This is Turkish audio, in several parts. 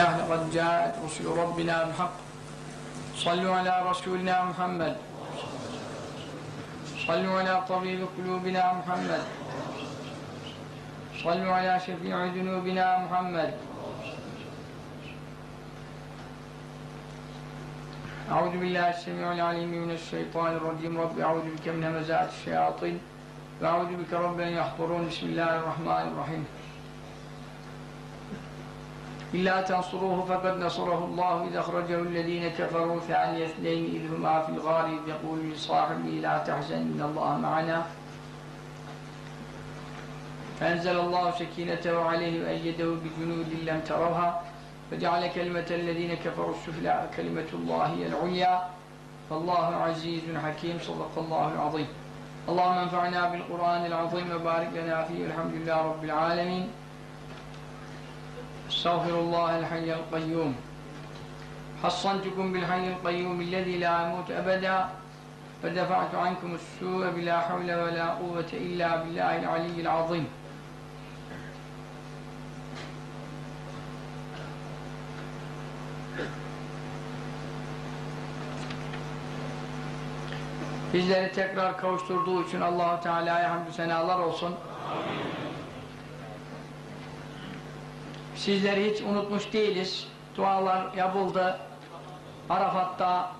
لقد جاءت رسل ربنا بالحق صلوا على رسولنا محمد صلوا على طبيب قلوبنا محمد صلوا على شفيع ذنوبنا محمد أعوذ بالله السميع العليم من الشيطان الرجيم رب أعوذ بك من همزات الشياطين وأعوذ بك رب أن يحضرون بسم الله الرحمن الرحيم إلا تنصروه فقد نصره الله. إذ أخرجه الذين كفروا ثاني اثنين إذ هما في الغار إذ يقول لصاحبه لا تحزن إن الله معنا. فأنزل الله سكينته عليه وأيده بجنود لم تروها. فجعل كلمة الذين كفروا السفلى كلمة الله هي العليا. فالله عزيز حكيم. صدق الله العظيم. اللهم انفعنا بالقرآن العظيم وبارك لنا فيه. الحمد لله رب العالمين. استغفر الله الحي القيوم حصنتكم بالحي القيوم الذي لا يموت أبدا فدفعت عنكم السوء بلا حول ولا قوة إلا بالله العلي العظيم Bizleri tekrar kavuşturduğu için Allahu Teala'ya hamdü senalar olsun. Sizleri hiç unutmuş değiliz. Dualar yapıldı. Arafat'ta,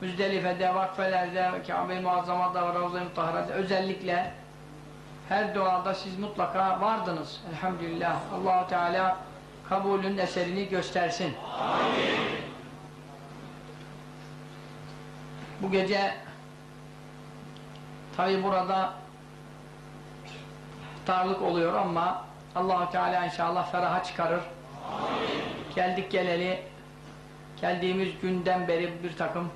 Müzdelife'de, vakfelerde, Kabe-i Muazzama'da, Ravza-i Mutahhara'da özellikle her duada siz mutlaka vardınız. Elhamdülillah. Allahu Teala kabulün eserini göstersin. Amin. Bu gece tabi burada darlık oluyor ama allah Teala inşallah feraha çıkarır. Amin. Geldik geleli geldiğimiz günden beri bir takım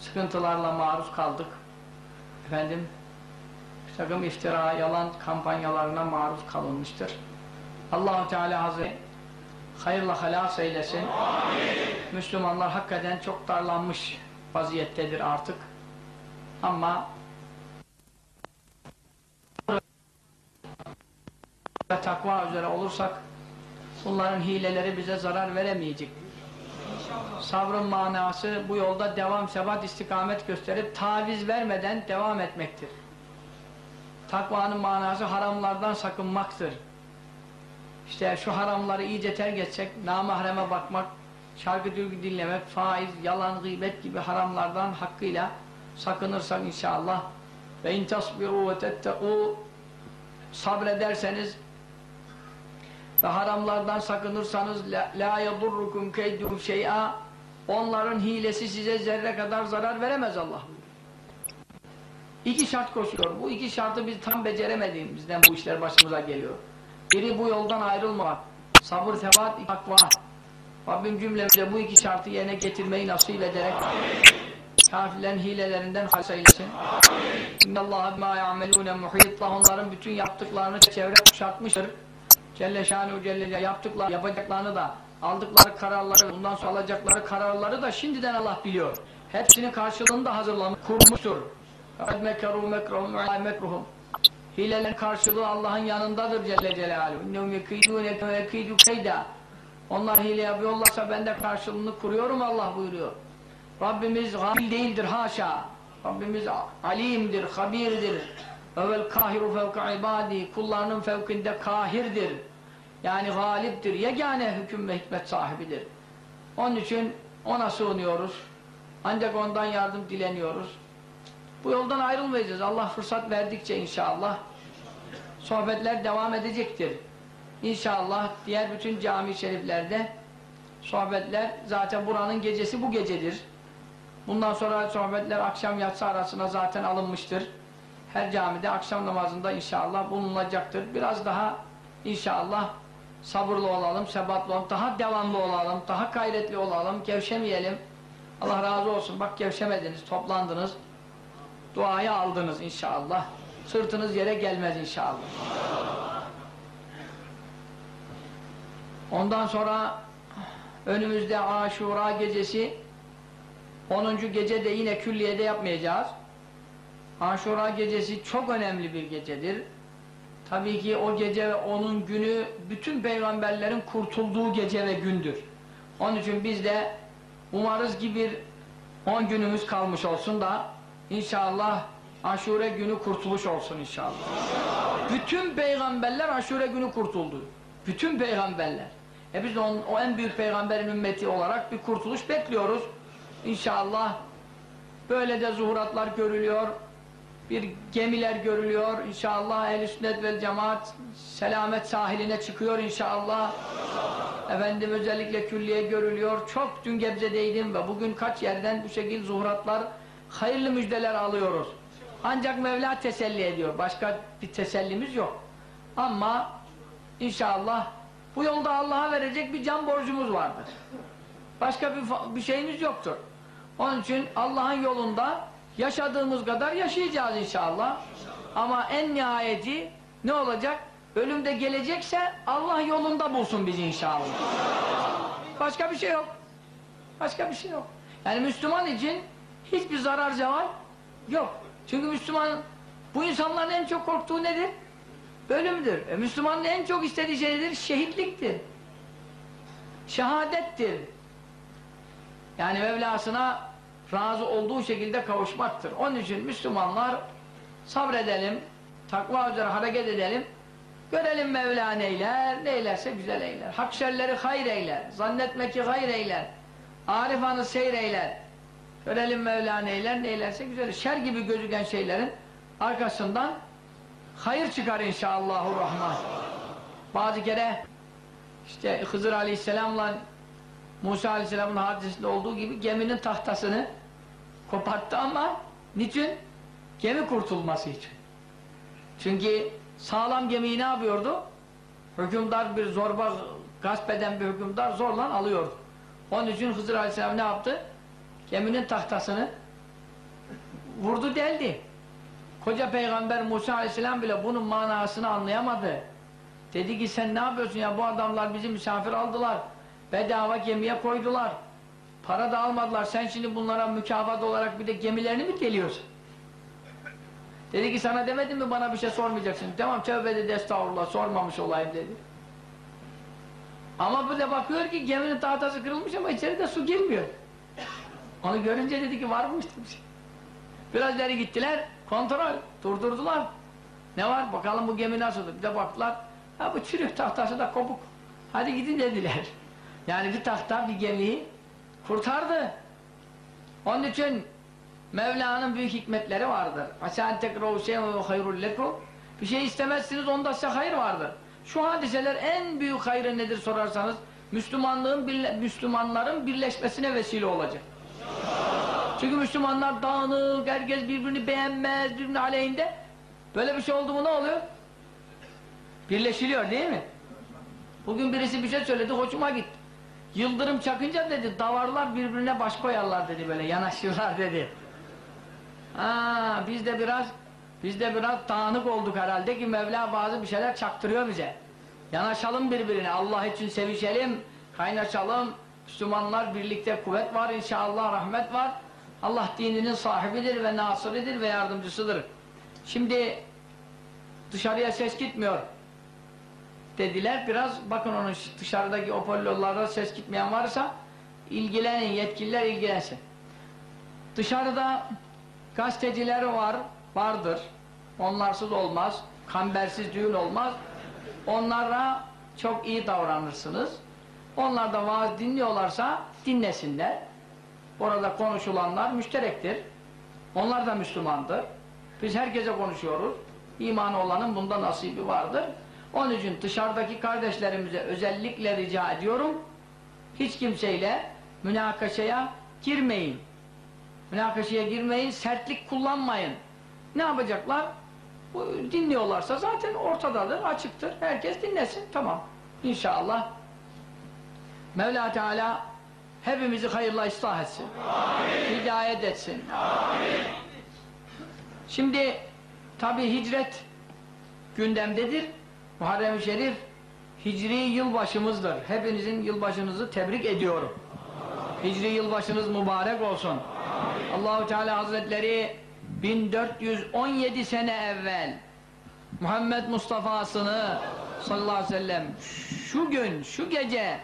sıkıntılarla maruz kaldık. Efendim bir takım iftira, yalan kampanyalarına maruz kalınmıştır. allah Teala Hazretleri hayırla halas eylesin. Amin. Müslümanlar hakikaten çok darlanmış vaziyettedir artık. Ama takva üzere olursak bunların hileleri bize zarar veremeyecek. Sabrın manası bu yolda devam, sebat, istikamet gösterip taviz vermeden devam etmektir. Takvanın manası haramlardan sakınmaktır. İşte şu haramları iyice terk etsek, namahreme bakmak, şarkı türkü dinlemek, faiz, yalan, gıybet gibi haramlardan hakkıyla sakınırsak inşallah ve in tasbiru ve tettekû sabrederseniz ve haramlardan sakınırsanız la, la yadurrukum keyduhum şey'a onların hilesi size zerre kadar zarar veremez Allah. İki şart koşuyor. Bu iki şartı biz tam beceremediğimizden bu işler başımıza geliyor. Biri bu yoldan ayrılmamak. Sabır, tebat, takva. Rabbim cümlemize bu iki şartı yerine getirmeyi nasip ederek kafirlerin hilelerinden halis eylesin. İnnallâhe bimâ ya'melûne muhît. Onların bütün yaptıklarını çevre kuşatmıştır. Celle Şanuhu Celle yaptıklar, yapacaklarını da aldıkları kararları, bundan sonra alacakları kararları da şimdiden Allah biliyor. Hepsinin karşılığını da hazırlamış, kurmuştur. Mekruhum. Hilelerin karşılığı Allah'ın yanındadır Celle Celaluhu. İnnehum yekidûneke ve yekidû keyda. Onlar hile yapıyorlarsa ben de karşılığını kuruyorum Allah buyuruyor. Rabbimiz gafil değildir haşa. Rabbimiz alimdir, habirdir. Evel kahiru fevka ibadi. Kullarının fevkinde kahirdir. Yani galiptir. Yegane hüküm ve hikmet sahibidir. Onun için ona sığınıyoruz. Ancak ondan yardım dileniyoruz. Bu yoldan ayrılmayacağız. Allah fırsat verdikçe inşallah sohbetler devam edecektir. İnşallah diğer bütün cami şeriflerde sohbetler zaten buranın gecesi bu gecedir. Bundan sonra sohbetler akşam yatsı arasına zaten alınmıştır. Her camide akşam namazında inşallah bulunacaktır. Biraz daha inşallah sabırlı olalım, sebatlı olalım, daha devamlı olalım, daha gayretli olalım, gevşemeyelim. Allah razı olsun. Bak gevşemediniz, toplandınız. Duayı aldınız inşallah. Sırtınız yere gelmez inşallah. Ondan sonra önümüzde Aşura gecesi 10. gece de yine külliyede yapmayacağız. Aşura gecesi çok önemli bir gecedir. Tabii ki o gece ve onun günü bütün peygamberlerin kurtulduğu gece ve gündür. Onun için biz de umarız ki bir 10 günümüz kalmış olsun da inşallah aşure günü kurtuluş olsun inşallah. Bütün peygamberler aşure günü kurtuldu. Bütün peygamberler. E biz de onun, o en büyük peygamberin ümmeti olarak bir kurtuluş bekliyoruz. İnşallah böyle de zuhuratlar görülüyor. Bir gemiler görülüyor. İnşallah ehl-i sünnet vel cemaat selamet sahiline çıkıyor inşallah. Efendim özellikle külliye görülüyor. Çok dün Gebze'deydim ve bugün kaç yerden bu şekilde zuhuratlar, hayırlı müjdeler alıyoruz. Ancak Mevla teselli ediyor. Başka bir tesellimiz yok. Ama inşallah bu yolda Allah'a verecek bir can borcumuz vardır. Başka bir, bir şeyimiz yoktur. Onun için Allah'ın yolunda yaşadığımız kadar yaşayacağız inşallah. Ama en nihayeti ne olacak? Ölümde gelecekse Allah yolunda bulsun bizi inşallah. Başka bir şey yok. Başka bir şey yok. Yani Müslüman için hiçbir zarar zeval yok. Çünkü Müslüman bu insanların en çok korktuğu nedir? Ölümdür. E, Müslümanın en çok istediği şey nedir? Şehitliktir. Şehadettir. Yani Mevlasına razı olduğu şekilde kavuşmaktır. Onun için Müslümanlar sabredelim, takva üzere hareket edelim, görelim Mevla neyler, neylerse güzel eyler. Hak şerleri hayır eyler, zannetme ki hayır eyler, arifanı seyr eyler. Görelim Mevla neyler, neylerse güzel. Şer gibi gözüken şeylerin arkasından hayır çıkar inşallahurrahman. Bazı kere işte Hızır Aleyhisselam'la Musa Aleyhisselam'ın hadisesinde olduğu gibi geminin tahtasını koparttı ama niçin? Gemi kurtulması için. Çünkü sağlam gemiyi ne yapıyordu? Hükümdar bir zorba gasp eden bir hükümdar zorla alıyordu. Onun için Hızır Aleyhisselam ne yaptı? Geminin tahtasını vurdu deldi. Koca peygamber Musa Aleyhisselam bile bunun manasını anlayamadı. Dedi ki sen ne yapıyorsun ya bu adamlar bizi misafir aldılar. Bedava gemiye koydular. Para da almadılar. Sen şimdi bunlara mükafat olarak bir de gemilerini mi geliyorsun? Dedi ki sana demedim mi bana bir şey sormayacaksın. Tamam tövbe dedi estağfurullah sormamış olayım dedi. Ama da bakıyor ki geminin tahtası kırılmış ama içeride su girmiyor. Onu görünce dedi ki var mı bir şey. Biraz ileri gittiler kontrol durdurdular. Ne var bakalım bu gemi nasıldır. Bir de baktılar ha bu çürük tahtası da kopuk. Hadi gidin dediler. Yani bir tahta bir gemiyi kurtardı. Onun için Mevla'nın büyük hikmetleri vardır. Bir şey istemezsiniz onda size hayır vardır. Şu hadiseler en büyük hayrı nedir sorarsanız Müslümanlığın birle- Müslümanların birleşmesine vesile olacak. Çünkü Müslümanlar dağınık, herkes birbirini beğenmez, birbirinin aleyhinde. Böyle bir şey oldu mu ne oluyor? Birleşiliyor değil mi? Bugün birisi bir şey söyledi, hoşuma gitti. Yıldırım çakınca dedi, davarlar birbirine baş koyarlar dedi böyle, yanaşırlar dedi. Ha, biz de biraz biz de biraz dağınık olduk herhalde ki Mevla bazı bir şeyler çaktırıyor bize. Yanaşalım birbirine, Allah için sevişelim, kaynaşalım. Müslümanlar birlikte kuvvet var inşallah, rahmet var. Allah dininin sahibidir ve nasırıdır ve yardımcısıdır. Şimdi dışarıya ses gitmiyor dediler. Biraz bakın onun dışarıdaki hoparlörlerde ses gitmeyen varsa ilgilenin, yetkililer ilgilensin. Dışarıda gazeteciler var, vardır. Onlarsız olmaz. Kambersiz düğün olmaz. Onlara çok iyi davranırsınız. Onlar da vaaz dinliyorlarsa dinlesinler. Orada konuşulanlar müşterektir. Onlar da Müslümandır. Biz herkese konuşuyoruz. İmanı olanın bunda nasibi vardır. Onun için dışarıdaki kardeşlerimize özellikle rica ediyorum. Hiç kimseyle münakaşaya girmeyin. Münakaşaya girmeyin, sertlik kullanmayın. Ne yapacaklar? Bu, dinliyorlarsa zaten ortadadır, açıktır. Herkes dinlesin, tamam. İnşallah. Mevla Teala hepimizi hayırla ıslah etsin. Amin. Hidayet etsin. Amin. Şimdi tabi hicret gündemdedir. Muharrem-i Şerif Hicri yılbaşımızdır. Hepinizin yılbaşınızı tebrik ediyorum. Hicri yılbaşınız mübarek olsun. Allahu Teala Hazretleri 1417 sene evvel Muhammed Mustafa'sını sallallahu aleyhi ve sellem şu gün, şu gece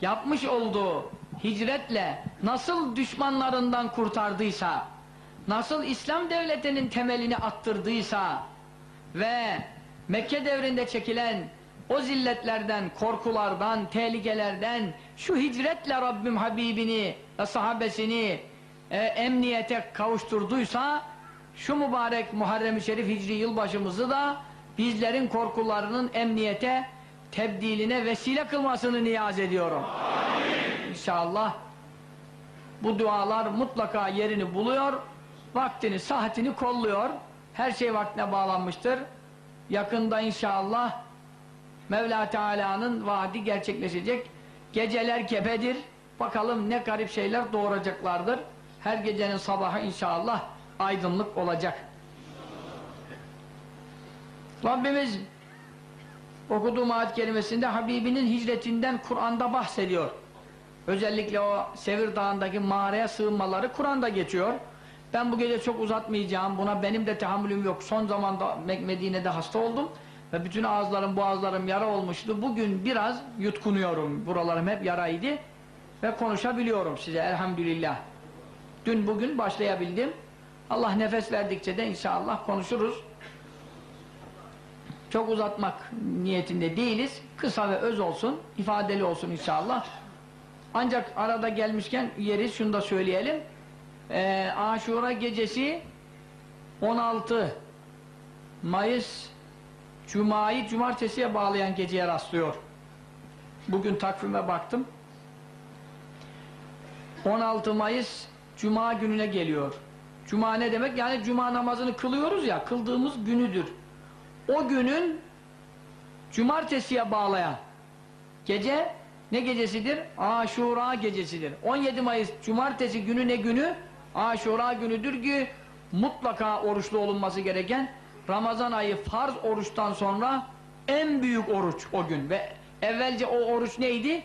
yapmış olduğu hicretle nasıl düşmanlarından kurtardıysa, nasıl İslam devletinin temelini attırdıysa ve Mekke devrinde çekilen o zilletlerden, korkulardan, tehlikelerden şu hicretle Rabbim Habibini ve sahabesini e, emniyete kavuşturduysa şu mübarek Muharrem-i Şerif Hicri yılbaşımızı da bizlerin korkularının emniyete tebdiline vesile kılmasını niyaz ediyorum. Amin. İnşallah bu dualar mutlaka yerini buluyor, vaktini, saatini kolluyor. Her şey vaktine bağlanmıştır. Yakında inşallah Mevla Teala'nın vaadi gerçekleşecek. Geceler gebedir. Bakalım ne garip şeyler doğuracaklardır. Her gecenin sabahı inşallah aydınlık olacak. Rabbimiz okuduğum ayet kelimesinde Habibinin hicretinden Kur'an'da bahsediyor. Özellikle o Sevir Dağı'ndaki mağaraya sığınmaları Kur'an'da geçiyor. Ben bu gece çok uzatmayacağım. Buna benim de tahammülüm yok. Son zamanda Medine'de hasta oldum. Ve bütün ağızlarım, boğazlarım yara olmuştu. Bugün biraz yutkunuyorum. Buralarım hep yaraydı. Ve konuşabiliyorum size elhamdülillah. Dün bugün başlayabildim. Allah nefes verdikçe de inşallah konuşuruz. Çok uzatmak niyetinde değiliz. Kısa ve öz olsun, ifadeli olsun inşallah. Ancak arada gelmişken yeri şunu da söyleyelim. Ee, Aşura gecesi 16 Mayıs Cuma'yı cumartesiye bağlayan geceye rastlıyor. Bugün takvime baktım. 16 Mayıs Cuma gününe geliyor. Cuma ne demek? Yani Cuma namazını kılıyoruz ya, kıldığımız günüdür. O günün cumartesiye bağlayan gece ne gecesidir? Aşura gecesidir. 17 Mayıs cumartesi günü ne günü? Aşura günüdür ki mutlaka oruçlu olunması gereken Ramazan ayı farz oruçtan sonra en büyük oruç o gün ve evvelce o oruç neydi?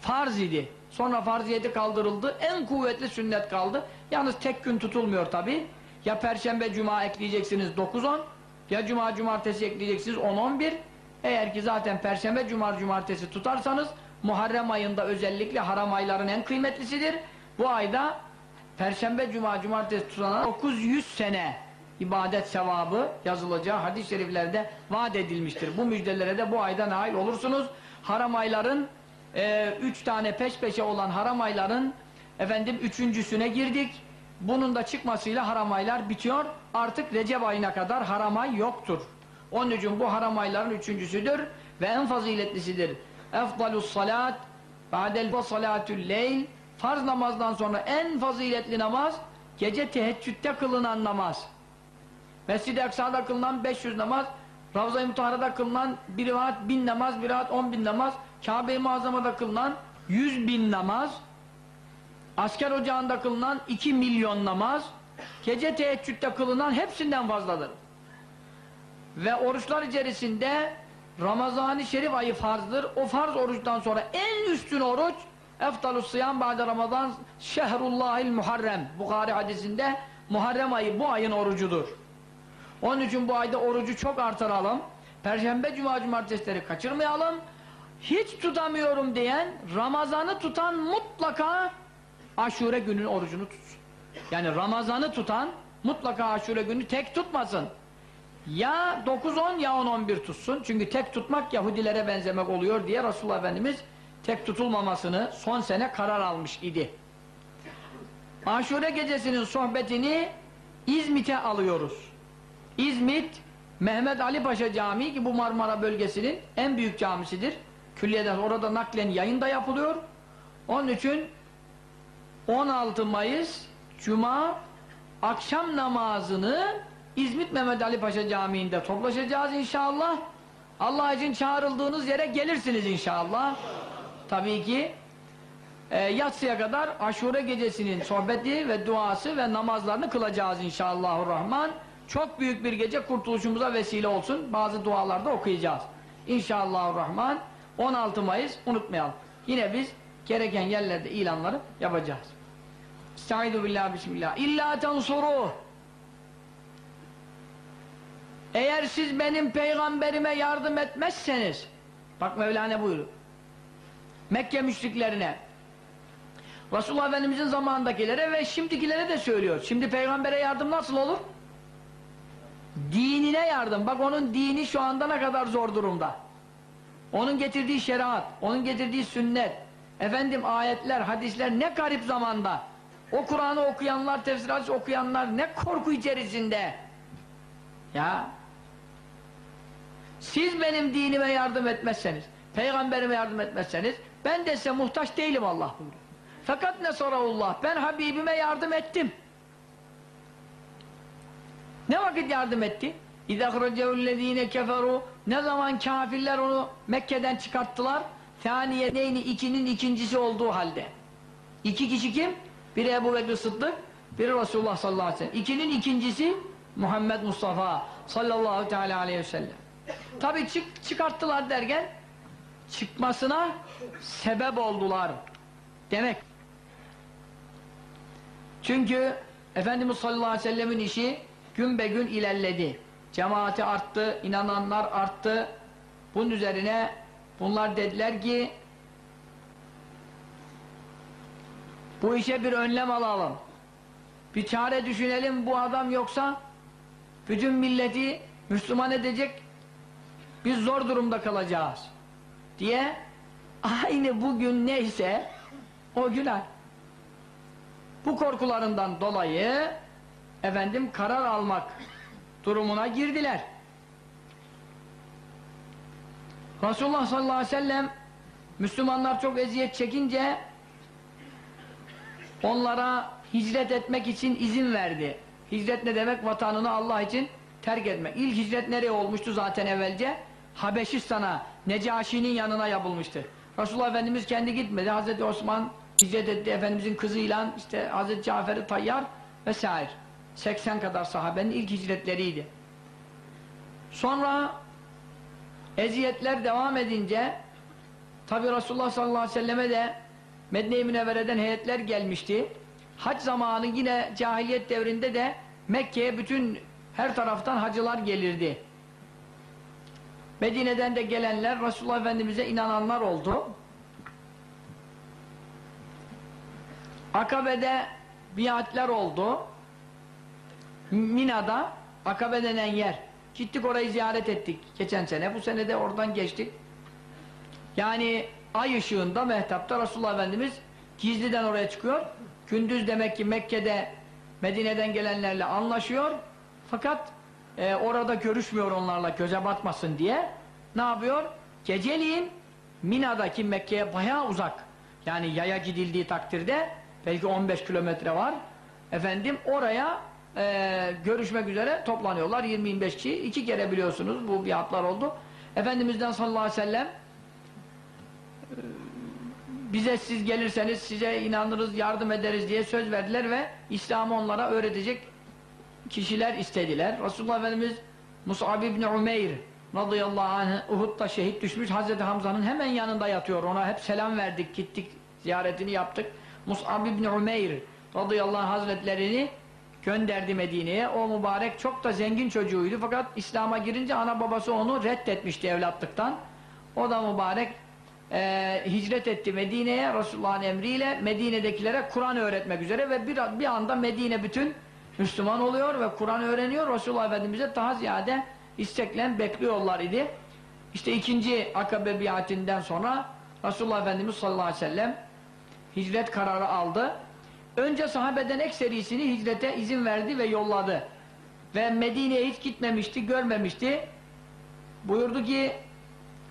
Farz idi. Sonra farziyeti kaldırıldı. En kuvvetli sünnet kaldı. Yalnız tek gün tutulmuyor tabi. Ya perşembe cuma ekleyeceksiniz 9-10 ya cuma cumartesi ekleyeceksiniz 10-11 eğer ki zaten perşembe cumar cumartesi tutarsanız Muharrem ayında özellikle haram ayların en kıymetlisidir. Bu ayda perşembe cuma cumartesi tutana 900 sene ibadet sevabı yazılacağı hadis-i şeriflerde vaat edilmiştir. Bu müjdelere de bu ayda nail olursunuz. Haram ayların e, üç tane peş peşe olan haram ayların efendim üçüncüsüne girdik. Bunun da çıkmasıyla haram aylar bitiyor. Artık Recep ayına kadar haram ay yoktur. Onun için bu haram ayların üçüncüsüdür ve en faziletlisidir. Efdalus salat ba'del salatül leyl farz namazdan sonra en faziletli namaz gece teheccüde kılınan namaz. Mescid-i Aksa'da kılınan 500 namaz, Ravza-i Mutahara'da kılınan bir rahat bin namaz, bir rahat on bin namaz, Kabe-i Muazzama'da kılınan 100 bin namaz, asker ocağında kılınan 2 milyon namaz, gece teheccüde kılınan hepsinden fazladır. Ve oruçlar içerisinde Ramazan-ı Şerif ayı farzdır. O farz oruçtan sonra en üstün oruç Eftalus sıyam ba'de Ramazan şehrullahil muharrem Bukhari hadisinde Muharrem ayı bu ayın orucudur. Onun için bu ayda orucu çok artıralım. Perşembe, cuma, cumartesileri kaçırmayalım. Hiç tutamıyorum diyen Ramazan'ı tutan mutlaka aşure günün orucunu tutsun. Yani Ramazan'ı tutan mutlaka aşure günü tek tutmasın. Ya 9-10 ya 10-11 tutsun. Çünkü tek tutmak Yahudilere benzemek oluyor diye Resulullah Efendimiz tek tutulmamasını son sene karar almış idi. Aşure gecesinin sohbetini İzmit'e alıyoruz. İzmit, Mehmet Ali Paşa Camii ki bu Marmara bölgesinin en büyük camisidir. Külliyeden orada naklen yayın da yapılıyor. Onun için 16 Mayıs Cuma akşam namazını İzmit Mehmet Ali Paşa Camii'nde toplaşacağız inşallah. Allah için çağrıldığınız yere gelirsiniz inşallah. Tabii ki e, yatsıya kadar aşure gecesinin sohbeti ve duası ve namazlarını kılacağız inşallahurrahman. Çok büyük bir gece kurtuluşumuza vesile olsun. Bazı dualarda okuyacağız. İnşallahurrahman 16 Mayıs unutmayalım. Yine biz gereken yerlerde ilanları yapacağız. Estaizu billah bismillah. İlla tensuruh. Eğer siz benim peygamberime yardım etmezseniz bak Mevlana buyuruyor. Mekke müşriklerine Resulullah Efendimizin zamanındakilere ve şimdikilere de söylüyor. Şimdi peygambere yardım nasıl olur? Dinine yardım. Bak onun dini şu anda ne kadar zor durumda. Onun getirdiği şeriat, onun getirdiği sünnet, efendim ayetler, hadisler ne garip zamanda. O Kur'an'ı okuyanlar, tefsir hadis okuyanlar ne korku içerisinde. Ya siz benim dinime yardım etmezseniz, peygamberime yardım etmezseniz ben de size muhtaç değilim Allah buyuruyor. Fakat ne sorarullah ben Habibime yardım ettim. Ne vakit yardım etti? اِذَا خْرَجَوُ الَّذ۪ينَ كَفَرُوا Ne zaman kafirler onu Mekke'den çıkarttılar? Thaniyeneyni ikinin ikincisi olduğu halde. İki kişi kim? Biri Ebu Bekir Sıddık, biri Resulullah sallallahu aleyhi ve sellem. İkinin ikincisi Muhammed Mustafa sallallahu teala aleyhi ve sellem. Tabi çık, çıkarttılar derken çıkmasına sebep oldular. Demek. Çünkü Efendimiz sallallahu aleyhi ve sellemin işi gün be gün ilerledi. Cemaati arttı, inananlar arttı. Bunun üzerine bunlar dediler ki bu işe bir önlem alalım. Bir çare düşünelim bu adam yoksa bütün milleti Müslüman edecek biz zor durumda kalacağız diye aynı bugün neyse o gün bu korkularından dolayı efendim karar almak durumuna girdiler. Resulullah sallallahu aleyhi ve sellem Müslümanlar çok eziyet çekince onlara hicret etmek için izin verdi. Hicret ne demek? Vatanını Allah için terk etmek. İlk hicret nereye olmuştu zaten evvelce? Habeşistan'a, Necaşi'nin yanına yapılmıştı. Resulullah Efendimiz kendi gitmedi. Hazreti Osman hicret etti. Efendimizin kızıyla işte Hazreti Cafer-i Tayyar vesaire. 80 kadar sahabenin ilk hicretleriydi. Sonra eziyetler devam edince tabi Resulullah sallallahu aleyhi ve selleme de Medine-i Münevvere'den heyetler gelmişti. Hac zamanı yine cahiliyet devrinde de Mekke'ye bütün her taraftan hacılar gelirdi. Medine'den de gelenler Resulullah Efendimiz'e inananlar oldu. Akabe'de biatler oldu. Mina'da Akabe denen yer. Gittik orayı ziyaret ettik geçen sene. Bu sene de oradan geçtik. Yani ay ışığında mehtapta Resulullah Efendimiz gizliden oraya çıkıyor. Gündüz demek ki Mekke'de Medine'den gelenlerle anlaşıyor. Fakat e, orada görüşmüyor onlarla göze batmasın diye. Ne yapıyor? Geceliğin Mina'daki Mekke'ye bayağı uzak. Yani yaya gidildiği takdirde belki 15 kilometre var. Efendim oraya e, görüşmek üzere toplanıyorlar 20-25 kişi. iki kere biliyorsunuz bu biatlar oldu. Efendimiz'den sallallahu aleyhi ve sellem e, bize siz gelirseniz size inanırız, yardım ederiz diye söz verdiler ve İslam'ı onlara öğretecek kişiler istediler. Resulullah Efendimiz Mus'ab ibn Umeyr radıyallahu anh Uhud'da şehit düşmüş Hazreti Hamza'nın hemen yanında yatıyor. Ona hep selam verdik, gittik, ziyaretini yaptık. Mus'ab ibn Umeyr radıyallahu anh hazretlerini gönderdi Medine'ye. O mübarek çok da zengin çocuğuydu fakat İslam'a girince ana babası onu reddetmişti evlatlıktan. O da mübarek e, hicret etti Medine'ye Resulullah'ın emriyle Medine'dekilere Kur'an öğretmek üzere ve bir, bir anda Medine bütün Müslüman oluyor ve Kur'an öğreniyor. Resulullah Efendimiz'e daha ziyade isteklen bekliyorlar idi. İşte ikinci akabe biatinden sonra Resulullah Efendimiz sallallahu aleyhi ve sellem hicret kararı aldı. Önce sahabeden ekserisini hicrete izin verdi ve yolladı. Ve Medine'ye hiç gitmemişti, görmemişti. Buyurdu ki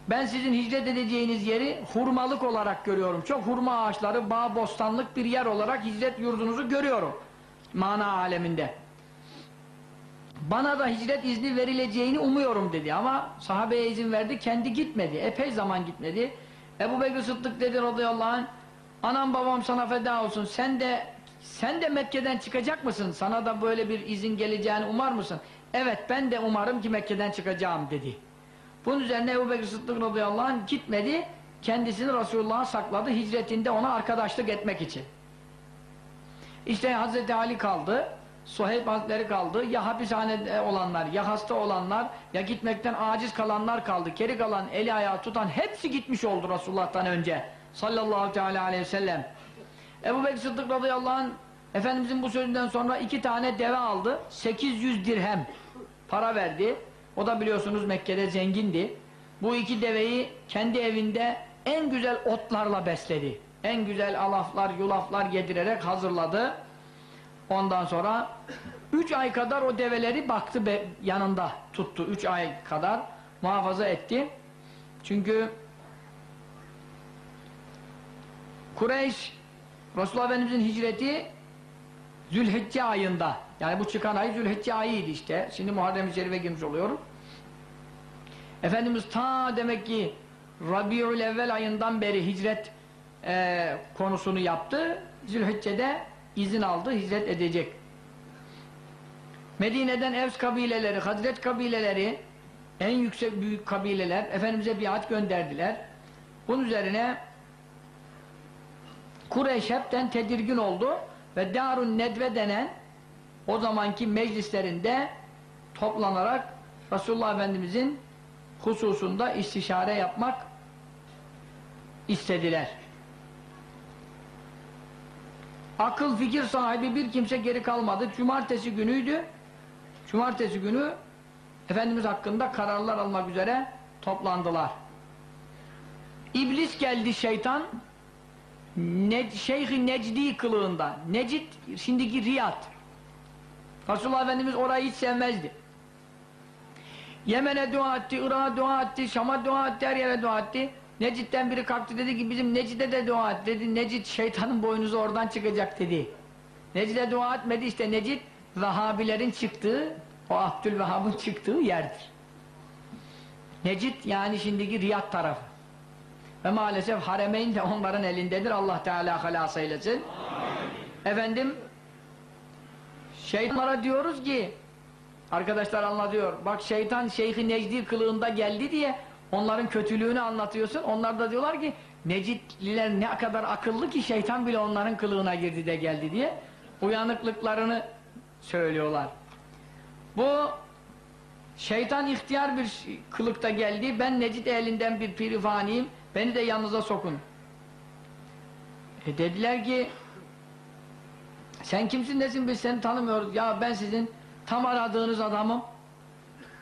ben sizin hicret edeceğiniz yeri hurmalık olarak görüyorum. Çok hurma ağaçları, bağ bostanlık bir yer olarak hicret yurdunuzu görüyorum. Mana aleminde. Bana da hicret izni verileceğini umuyorum dedi ama sahabeye izin verdi, kendi gitmedi. Epey zaman gitmedi. Ebu Bekir Sıddık dedi radıyallahu anh anam babam sana feda olsun sen de sen de Mekke'den çıkacak mısın? Sana da böyle bir izin geleceğini umar mısın? Evet ben de umarım ki Mekke'den çıkacağım dedi. Bunun üzerine Ebu Bekir Sıddık radıyallahu anh gitmedi. Kendisini Resulullah'a sakladı. Hicretinde ona arkadaşlık etmek için. İşte Hazreti Ali kaldı. Suheyb Hazretleri kaldı. Ya hapishanede olanlar, ya hasta olanlar, ya gitmekten aciz kalanlar kaldı. Geri kalan eli ayağı tutan hepsi gitmiş oldu Resulullah'tan önce. sallallahu teala aleyhi ve sellem. Ebu Bekir Sıddık radıyallahu anh Efendimizin bu sözünden sonra iki tane deve aldı. 800 dirhem para verdi. O da biliyorsunuz Mekke'de zengindi. Bu iki deveyi kendi evinde en güzel otlarla besledi. En güzel alaflar, yulaflar yedirerek hazırladı. Ondan sonra üç ay kadar o develeri baktı be, yanında tuttu. Üç ay kadar muhafaza etti. Çünkü Kureyş Resulullah Efendimizin hicreti Zülhicce ayında yani bu çıkan ay Zülhicce ayıydı işte. Şimdi Muharrem-i Şerif'e girmiş oluyorum. Efendimiz ta demek ki Rabiül Evvel ayından beri hicret e, konusunu yaptı. Zülhicce'de izin aldı, hicret edecek. Medine'den Evs kabileleri, Hazret kabileleri en yüksek büyük kabileler Efendimiz'e biat gönderdiler. Bunun üzerine Kureyş hepten tedirgin oldu ve Darun Nedve denen o zamanki meclislerinde toplanarak Resulullah Efendimiz'in hususunda istişare yapmak istediler. Akıl fikir sahibi bir kimse geri kalmadı. Cumartesi günüydü. Cumartesi günü Efendimiz hakkında kararlar almak üzere toplandılar. İblis geldi şeytan ne, Şeyh-i Necdi kılığında. Necid şimdiki Riyad. Resulullah Efendimiz orayı hiç sevmezdi. Yemen'e dua etti, Irak'a dua etti, Şam'a dua etti, her yere dua etti. Necid'den biri kalktı dedi ki bizim Necid'e de dua et dedi. Necid şeytanın boynuzu oradan çıkacak dedi. Necid'e dua etmedi işte Necid Vahabilerin çıktığı o Abdülvehhab'ın çıktığı yerdir. Necid yani şimdiki Riyad tarafı. Ve maalesef Haremeyn de onların elindedir. Allah Teala halas eylesin. Efendim şeytanlara diyoruz ki arkadaşlar anlatıyor. Bak şeytan Şeyh-i Necdi kılığında geldi diye onların kötülüğünü anlatıyorsun. Onlar da diyorlar ki Necidliler ne kadar akıllı ki şeytan bile onların kılığına girdi de geldi diye uyanıklıklarını söylüyorlar. Bu şeytan ihtiyar bir kılıkta geldi. Ben Necid elinden bir pirifaniyim. Beni de yanınıza sokun. E dediler ki sen kimsin nesin biz seni tanımıyoruz. Ya ben sizin tam aradığınız adamım.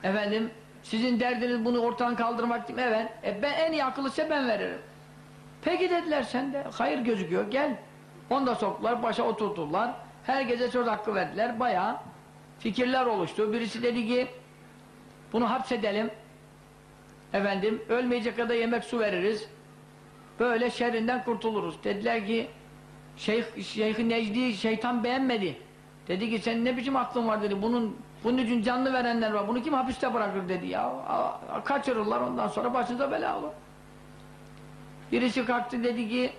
Efendim sizin derdiniz bunu ortadan kaldırmak değil mi? Evet. E ben en iyi akıllıca ben veririm. Peki dediler sen de hayır gözüküyor gel. Onu da soktular başa oturttular. Herkese söz hakkı verdiler. Bayağı fikirler oluştu. Birisi dedi ki bunu hapsedelim. Efendim ölmeyecek kadar yemek su veririz. Böyle şerrinden kurtuluruz. Dediler ki Şeyh, Şeyh Necdi şeytan beğenmedi. Dedi ki sen ne biçim aklın var dedi. Bunun bunun için canlı verenler var. Bunu kim hapiste bırakır dedi ya. Kaçırırlar ondan sonra başınıza bela olur. Birisi kalktı dedi ki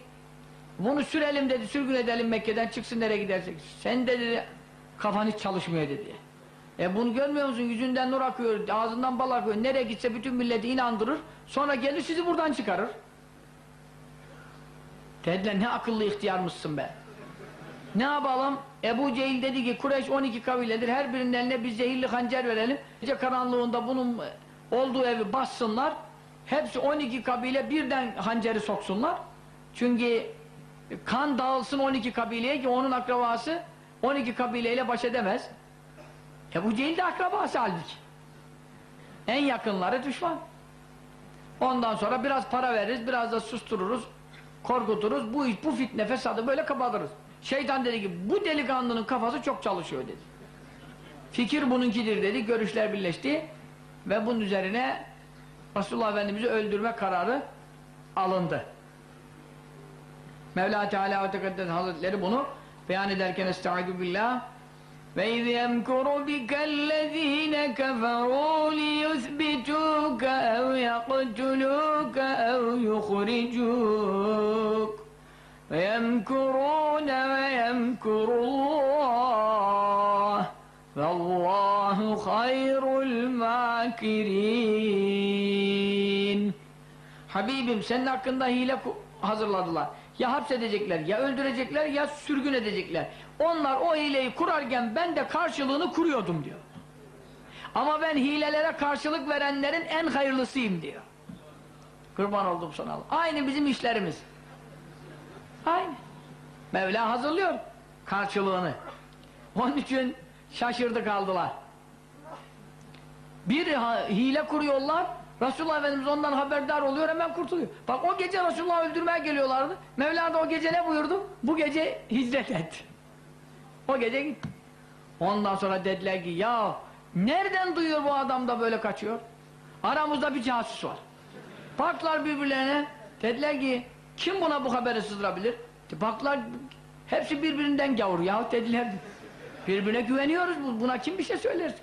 bunu sürelim dedi. Sürgün edelim Mekke'den çıksın nereye gidersek. Sen de dedi kafan hiç çalışmıyor dedi. E bunu görmüyor musun? Yüzünden nur akıyor, ağzından bal akıyor. Nereye gitse bütün milleti inandırır. Sonra gelir sizi buradan çıkarır. Dediler ne akıllı ihtiyarmışsın be. Ne yapalım? Ebu Cehil dedi ki Kureyş 12 kabiledir. Her birinin eline bir zehirli hancer verelim. Gece karanlığında bunun olduğu evi bassınlar. Hepsi 12 kabile birden hanceri soksunlar. Çünkü kan dağılsın 12 kabileye ki onun akrabası 12 kabileyle baş edemez. Ebu Cehil de akrabası halbuki. En yakınları düşman. Ondan sonra biraz para veririz, biraz da sustururuz, korkuturuz. Bu iş, bu fitne fesadı böyle kapatırız. Şeytan dedi ki bu delikanlının kafası çok çalışıyor dedi. Fikir bununkidir dedi. Görüşler birleşti. Ve bunun üzerine Resulullah Efendimiz'i öldürme kararı alındı. Mevla Teala ve Tekaddes Hazretleri bunu beyan ederken Estaizu Billah ve iz yemkuru bikellezine keferu liyusbituke ev yaktuluke ev yuhricuk وَيَمْكُرُونَ وَيَمْكُرُ اللّٰهِ وَاللّٰهُ خَيْرُ الْمَاكِرِينَ Habibim senin hakkında hile hazırladılar. Ya hapsedecekler, ya öldürecekler, ya sürgün edecekler. Onlar o hileyi kurarken ben de karşılığını kuruyordum diyor. Ama ben hilelere karşılık verenlerin en hayırlısıyım diyor. Kurban oldum sana Allah. Aynı bizim işlerimiz. Aynı. Mevla hazırlıyor karşılığını. Onun için şaşırdı kaldılar. Bir hile kuruyorlar. Resulullah Efendimiz ondan haberdar oluyor hemen kurtuluyor. Bak o gece Resulullah'ı öldürmeye geliyorlardı. Mevla da o gece ne buyurdu? Bu gece hicret et. O gece gitti. Ondan sonra dediler ki ya nereden duyuyor bu adam da böyle kaçıyor? Aramızda bir casus var. Baktılar birbirlerine dediler ki kim buna bu haberi sızdırabilir? Baktılar hepsi birbirinden gavur ya dediler. Birbirine güveniyoruz bu- buna kim bir şey söyler?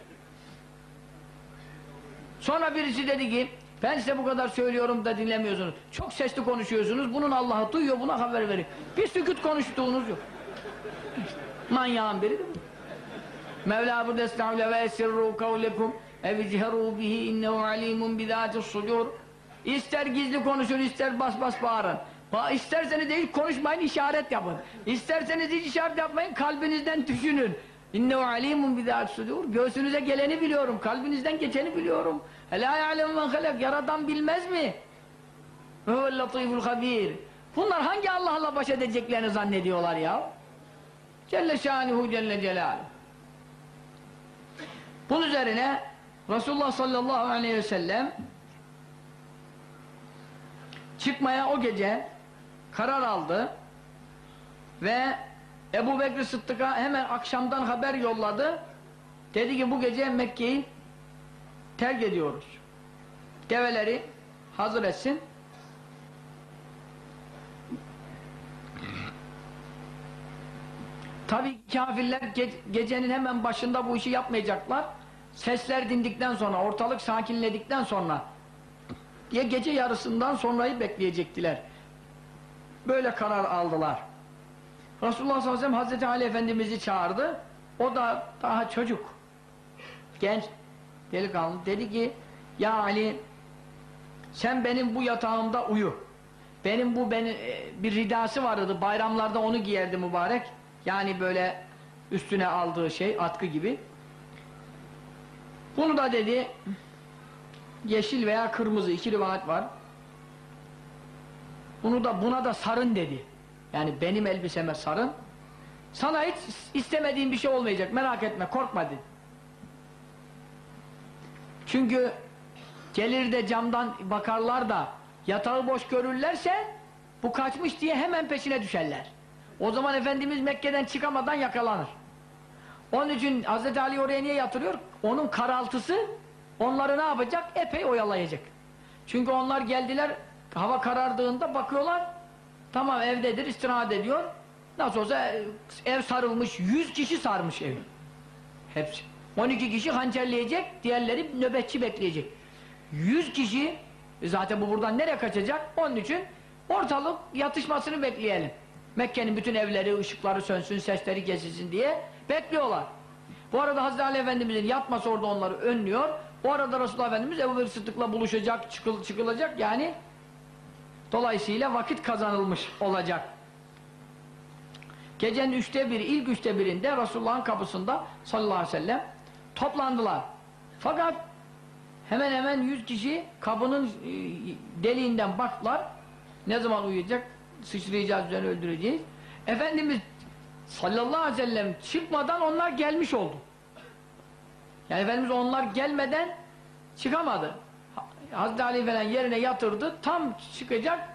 Sonra birisi dedi ki ben size bu kadar söylüyorum da dinlemiyorsunuz. Çok sesli konuşuyorsunuz. Bunun Allah'ı duyuyor buna haber veriyor. Bir sükut konuştuğunuz yok. Manyağın biri de bu. Mevla burada estağfirullah ve esirru kavlekum ev ciheru bihi innehu alimun bizatis sudur. İster gizli konuşun ister bas bas bağırın. Ba isterseniz değil konuşmayın işaret yapın. İsterseniz hiç işaret yapmayın kalbinizden düşünün. İnnehu alimun bizatis sudur. Göğsünüze geleni biliyorum. Kalbinizden geçeni biliyorum. Ela ya'lemu men halak. Yaradan bilmez mi? Ve huvel latiful habir. Bunlar hangi Allah'la baş edeceklerini zannediyorlar ya? Celle şanuhu celle celaluhu. Bunun üzerine Resulullah sallallahu aleyhi ve sellem çıkmaya o gece karar aldı ve Ebu Bekir Sıddık'a hemen akşamdan haber yolladı. Dedi ki bu gece Mekke'yi terk ediyoruz. Develeri hazır etsin. Tabi kafirler ge gecenin hemen başında bu işi yapmayacaklar. Sesler dindikten sonra, ortalık sakinledikten sonra ya gece yarısından sonrayı bekleyecektiler. Böyle karar aldılar. Resulullah sallallahu aleyhi ve sellem Hazreti Ali Efendimiz'i çağırdı. O da daha çocuk. Genç, delikanlı. Dedi ki, ya Ali sen benim bu yatağımda uyu. Benim bu beni, e, bir ridası vardı. Bayramlarda onu giyerdi mübarek. Yani böyle üstüne aldığı şey, atkı gibi. Bunu da dedi yeşil veya kırmızı iki rivayet var. Bunu da buna da sarın dedi. Yani benim elbiseme sarın. Sana hiç istemediğin bir şey olmayacak. Merak etme, korkma dedi. Çünkü gelir de camdan bakarlar da yatağı boş görürlerse bu kaçmış diye hemen peşine düşerler. O zaman Efendimiz Mekke'den çıkamadan yakalanır. Onun için Hz. Ali oraya niye yatırıyor? Onun karaltısı onları ne yapacak? Epey oyalayacak. Çünkü onlar geldiler hava karardığında bakıyorlar tamam evdedir istirahat ediyor. Nasıl olsa ev sarılmış 100 kişi sarmış evi. Hepsi. 12 kişi hançerleyecek diğerleri nöbetçi bekleyecek. 100 kişi e zaten bu buradan nereye kaçacak? Onun için ortalık yatışmasını bekleyelim. Mekke'nin bütün evleri, ışıkları sönsün, sesleri kesilsin diye bekliyorlar. Bu arada Hazreti Ali Efendimiz'in yatması orada onları önlüyor. Bu arada Resulullah Efendimiz Ebu Bekir Sıddık'la buluşacak, çıkıl, çıkılacak yani dolayısıyla vakit kazanılmış olacak. Gecenin üçte biri, ilk üçte birinde Resulullah'ın kapısında sallallahu aleyhi ve sellem toplandılar. Fakat hemen hemen yüz kişi kapının e, deliğinden baktılar. Ne zaman uyuyacak? Sıçrayacağız üzerine öldüreceğiz. Efendimiz sallallahu aleyhi ve sellem çıkmadan onlar gelmiş oldu. Yani Efendimiz onlar gelmeden çıkamadı. Hazreti Ali falan yerine yatırdı. Tam çıkacak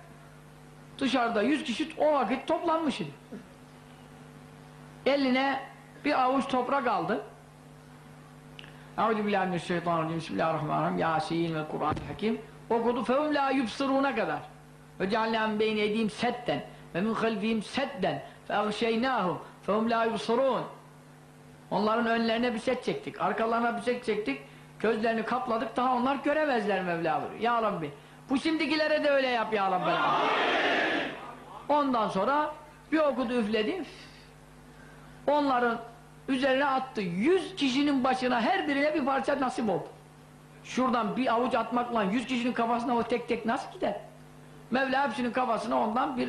dışarıda yüz kişi o vakit toplanmış idi. Eline bir avuç toprak aldı. Euzubillahimineşşeytanirracim. Bismillahirrahmanirrahim. Yasin ve Kur'an-ı Hakim. Okudu. Fehum la yubsiruna kadar. Ve ceallâhum beyne edeyim setten ve min halfihim sedden fe agşeynâhum fehum la yubsirun. Onların önlerine bir set çektik. Arkalarına bir set çektik. Gözlerini kapladık. Daha onlar göremezler Mevla buyuruyor. Ya Rabbi. Bu şimdikilere de öyle yap ya Rabbi. Ondan sonra bir okudu üfledi. Onların üzerine attı. Yüz kişinin başına her birine bir parça nasip oldu. Şuradan bir avuç atmakla yüz kişinin kafasına o tek tek nasıl gider? Mevla hepsinin kafasına ondan bir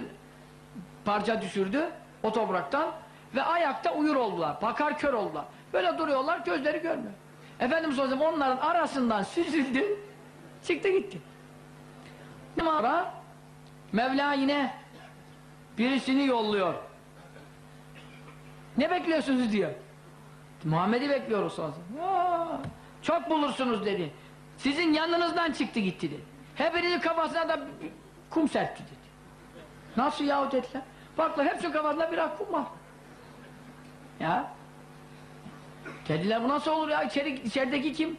parça düşürdü o topraktan ve ayakta uyur oldular. Bakar kör oldular. Böyle duruyorlar gözleri görmüyor. Efendimiz zaman onların arasından süzüldü çıktı gitti. Sonra Mevla yine birisini yolluyor. Ne bekliyorsunuz diyor. Muhammed'i bekliyoruz sonra. Çok bulursunuz dedi. Sizin yanınızdan çıktı gitti dedi. Hepinizin kafasına da kum serpti dedi. Nasıl yahu dediler. Baklar hepsinin kafasında birer kum var. Ya. Dediler bu nasıl olur ya? İçeri, içerideki kim?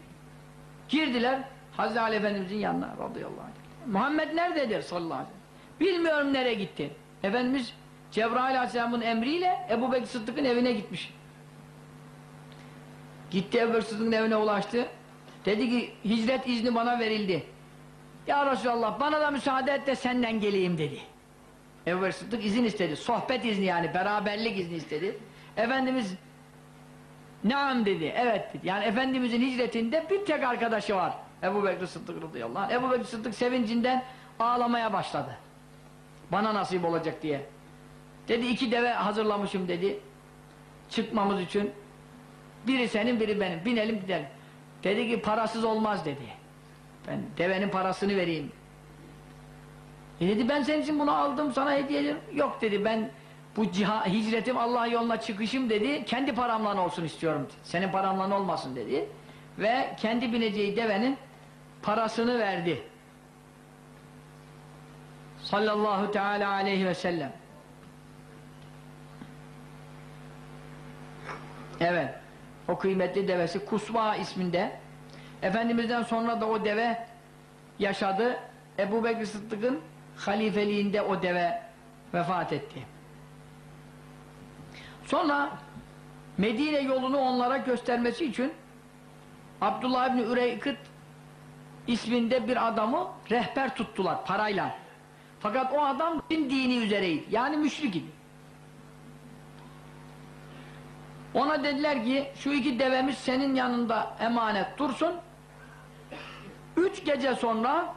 Girdiler. Hazreti Ali Efendimizin yanına radıyallahu anh. Muhammed nerededir sallallahu aleyhi ve sellem. Bilmiyorum nereye gitti. Efendimiz Cebrail aleyhisselamın emriyle Ebu Bekir Sıddık'ın evine gitmiş. Gitti Ebu Bekir Sıddık'ın evine ulaştı. Dedi ki hicret izni bana verildi. Ya Resulallah bana da müsaade et de senden geleyim dedi. Ebu Bekir Sıddık izin istedi. Sohbet izni yani beraberlik izni istedi. Efendimiz Naam dedi. Evet dedi. Yani Efendimizin hicretinde bir tek arkadaşı var. Ebu Bekir Sıddık radıyallahu anh. Ebu Bekir Sıddık sevincinden ağlamaya başladı. Bana nasip olacak diye. Dedi iki deve hazırlamışım dedi. Çıkmamız için. Biri senin biri benim. Binelim gidelim. Dedi ki parasız olmaz dedi. Ben devenin parasını vereyim. E dedi ben senin için bunu aldım sana hediye ederim. Yok dedi ben bu ciha, hicretim Allah yoluna çıkışım dedi. Kendi paramla olsun istiyorum. Senin paramla olmasın dedi. Ve kendi bineceği devenin parasını verdi. Sallallahu teala aleyhi ve sellem. Evet. O kıymetli devesi Kusva isminde. Efendimizden sonra da o deve yaşadı. Ebu Bekir Sıddık'ın halifeliğinde o deve vefat etti. Sonra Medine yolunu onlara göstermesi için Abdullah İbni Üreykıt isminde bir adamı rehber tuttular parayla. Fakat o adam din dini üzereydi. Yani müşrik idi. Ona dediler ki şu iki devemiz senin yanında emanet dursun. Üç gece sonra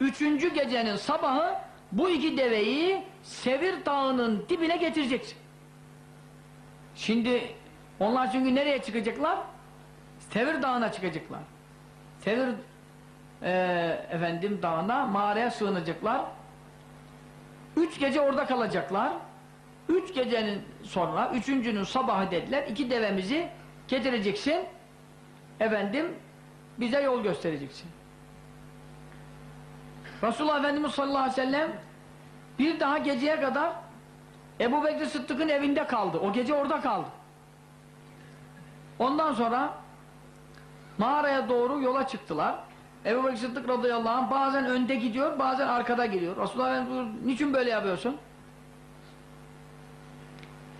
üçüncü gecenin sabahı bu iki deveyi Sevir Dağı'nın dibine getireceksin. Şimdi onlar çünkü nereye çıkacaklar? Sevir Dağı'na çıkacaklar. Sevir e, efendim dağına mağaraya sığınacaklar. Üç gece orada kalacaklar. Üç gecenin sonra, üçüncünün sabahı dediler, iki devemizi getireceksin. Efendim, bize yol göstereceksin. Resulullah Efendimiz sallallahu aleyhi ve sellem bir daha geceye kadar Ebu Bekir Sıddık'ın evinde kaldı. O gece orada kaldı. Ondan sonra mağaraya doğru yola çıktılar. Ebu Bekir Sıddık radıyallahu anh bazen önde gidiyor, bazen arkada gidiyor. Resulullah Efendimiz niçin böyle yapıyorsun?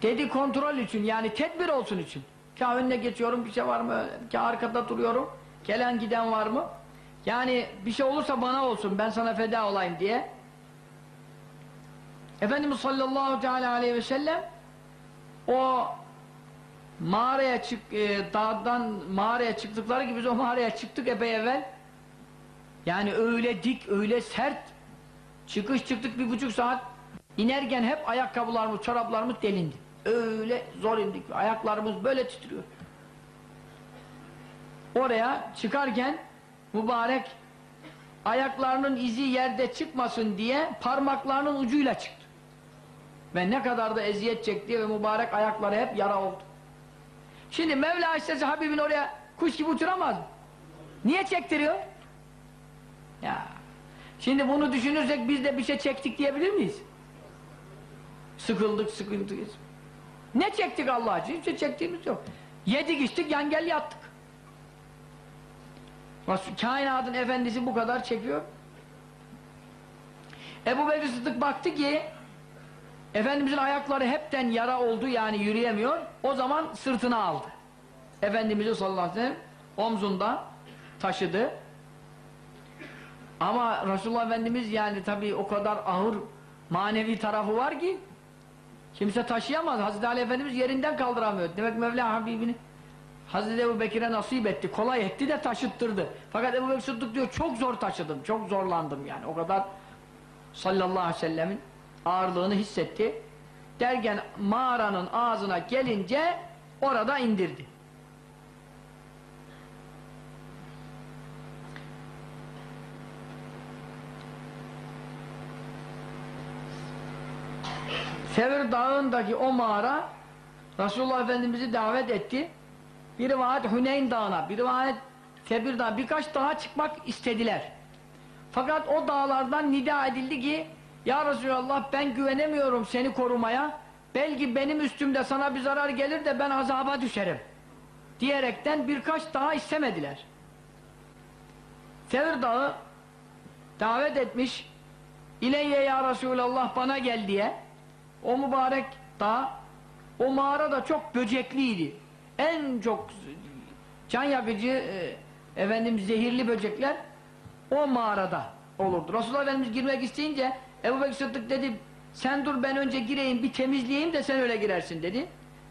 Dedi kontrol için yani tedbir olsun için. Ka önüne geçiyorum bir şey var mı? Ka arkada duruyorum. Gelen giden var mı? Yani bir şey olursa bana olsun ben sana feda olayım diye. Efendimiz sallallahu teala aleyhi ve sellem o mağaraya çık e, dağdan mağaraya çıktıkları gibi biz o mağaraya çıktık epey evvel. Yani öyle dik, öyle sert çıkış çıktık bir buçuk saat inerken hep ayakkabılarımız, çoraplarımız delindi. Öyle zor indik. Ayaklarımız böyle titriyor. Oraya çıkarken mübarek ayaklarının izi yerde çıkmasın diye parmaklarının ucuyla çıktı. Ve ne kadar da eziyet çekti ve mübarek ayakları hep yara oldu. Şimdi Mevla istese Habibin oraya kuş gibi uçuramaz mı? Niye çektiriyor? Ya. Şimdi bunu düşünürsek biz de bir şey çektik diyebilir miyiz? Sıkıldık, sıkıntıyız. Ne çektik Allah için? Hiçbir şey çektiğimiz yok. Yedik içtik, yan gel yattık. Kainatın efendisi bu kadar çekiyor. Ebu Bekir Sıddık baktı ki Efendimizin ayakları hepten yara oldu yani yürüyemiyor. O zaman sırtına aldı. Efendimiz'i sallallahu aleyhi ve sellem omzunda taşıdı. Ama Resulullah Efendimiz yani tabii o kadar ağır manevi tarafı var ki kimse taşıyamaz. Hazreti Ali Efendimiz yerinden kaldıramıyor. Demek Mevla Habibini Hazreti Ebu Bekir'e nasip etti. Kolay etti de taşıttırdı. Fakat Ebu Bekir Sıddık diyor çok zor taşıdım. Çok zorlandım yani. O kadar sallallahu aleyhi ve sellemin ağırlığını hissetti. Derken mağaranın ağzına gelince orada indirdi. Sevir Dağı'ndaki o mağara Resulullah Efendimiz'i davet etti. Bir rivayet Hüneyn Dağı'na, bir rivayet Sevir Dağı, birkaç dağa çıkmak istediler. Fakat o dağlardan nida edildi ki Ya Resulallah ben güvenemiyorum seni korumaya. Belki benim üstümde sana bir zarar gelir de ben azaba düşerim. Diyerekten birkaç dağa istemediler. Sevir Dağı davet etmiş İleyye ya Resulallah bana gel diye o mübarek dağ o mağara da çok böcekliydi. En çok can yakıcı e, efendim zehirli böcekler o mağarada olurdu. Resulullah Efendimiz girmek isteyince Ebu Bekir Sıddık dedi sen dur ben önce gireyim bir temizleyeyim de sen öyle girersin dedi.